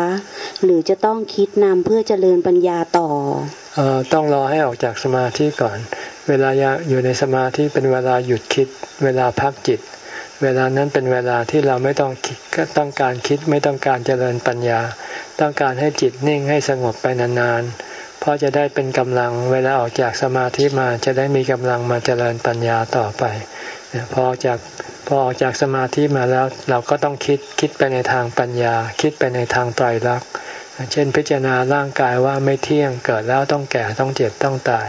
หรือจะต้องคิดนำเพื่อเจริญปัญญาต่ออต้องรอให้ออกจากสมาธิก่อน เวลาอยู่ในสมาธิเป็นเวลาหยุดคิด เวลาพักจิต เวลานั้นเป็นเวลาที่เราไม่ต้องคิดก็ต้องการคิดไม่ต้องการเจริญปัญญา ต้องการให้จิตนิ่งให้สงบไปนานๆ เพราะจะได้เป็นกำลังเวลาออกจากสมาธิมาจะได้มีกำลังมาเจริญปัญญาต่อไปพอออกจากพอออกจากสมาธิมาแล้วเราก็ต้องคิดคิดไปในทางปัญญา คิดไปในทางไตรลักษณ์เช่นพิจารณาร่างกายว่าไม่เที่ยงเกิดแล้วต้องแก่ต้องเจ็บต้องตาย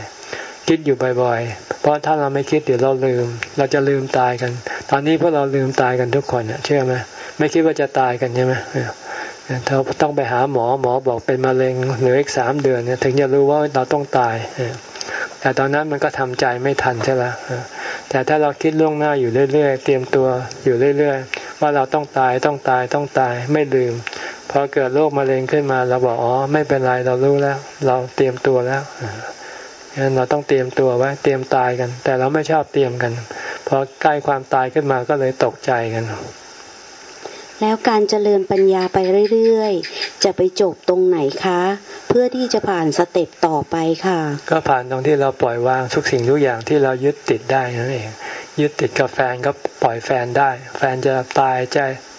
คิดอยู่บ่อยๆ เพราะถ้าเราไม่คิดเดี๋ยวเราลืม เราจะลืมตายกัน ตอนนี้พวกเราลืมตายกันทุกคนเชื่อไหมไม่คิดว่าจะตายกันใช่ไหม เราต้องไปหาหมอหมอบอกเป็นมะเร็งเหลืออีกสามเดือนเนี่ยถึงจะรู้ว่าเราต้องตายแต่ตอนนั้นมันก็ทำใจไม่ทันใช่ไหมแต่ถ้าเราคิดล่วงหน้าอยู่เรื่อย ๆ เตรียมตัวอยู่เรื่อย ๆ ว่าเราต้องตายต้องตายต้องตายไม่ลืมพอเกิดโรคมะเร็งขึ้นมาเราบอกอ๋อไม่เป็นไรเรารู้แล้ว เราเตรียมตัวแล้วงั้นเราต้องเตรียมตัวไว้เตรียมตายกัน แต่เราไม่ชอบเตรียมกันพอใกล้ความตายขึ้นมาก็เลยตกใจกัน แล้วการเจริญปัญญาไปเรื่อยๆ จะไปจบตรงไหนคะ เพื่อที่จะผ่านสเต็ปต่อไปค่ะ ก็ผ่านตรงที่เราปล่อยวางทุกสิ่งทุกอย่างที่เรายึดติดได้นั่นเอง ยึดติดกับแฟนก็ปล่อยแฟนได้ แฟนจะตายใจ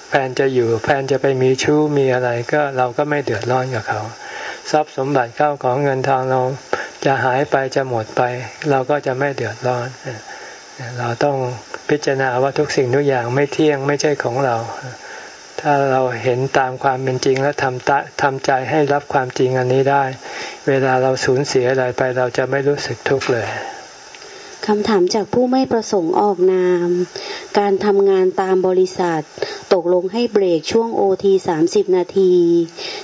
แฟนจะอยู่ แฟนจะไปมีชู้มีอะไรก็เราก็ไม่เดือดร้อนกับเขาทรัพย์สมบัติเข้าของเงินทองเราจะหายไปจะหมดไป เราก็จะไม่เดือดร้อน เราต้องพิจารณาว่าทุกสิ่งทุกอย่างไม่เที่ยงไม่ใช่ของเรา ถ้าเราเห็นตามความเป็นจริงแล้วทำตทำใจให้รับความจริงอันนี้ได้ เวลาเราสูญเสียอะไรไปเราจะไม่รู้สึกทุกข์เลย คำถามจากผู้ไม่ประสงค์ออกนาม การทำงานตามบริษัท ตกลงให้เบรกช่วงโอทีสามสิบนาที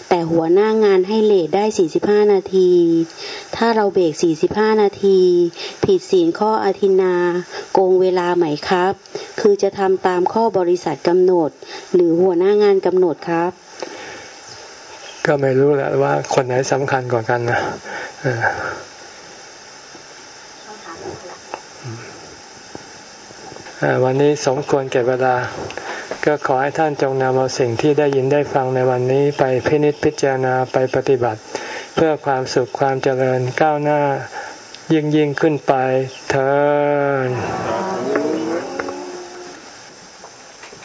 แต่หัวหน้างานให้เลทได้สี่สิบห้านาที ถ้าเราเบรกสี่สิบห้านาที ผิดศีลข้ออธินา โกงเวลาไหมครับ คือจะทำตามข้อบริษัทกำหนด หรือหัวหน้างานกำหนดครับ ก็ไม่รู้แหละว่าคนไหนสำคัญกว่ากันนะ วันนี้สมควรแก่เวลา ก็ขอให้ท่านจงนำเอาสิ่งที่ได้ยินได้ฟังในวันนี้ไปพินิจพิจารณาไปปฏิบัติ เพื่อความสุขความเจริญก้าวหน้ายิ่งยิ่งขึ้นไปเถิด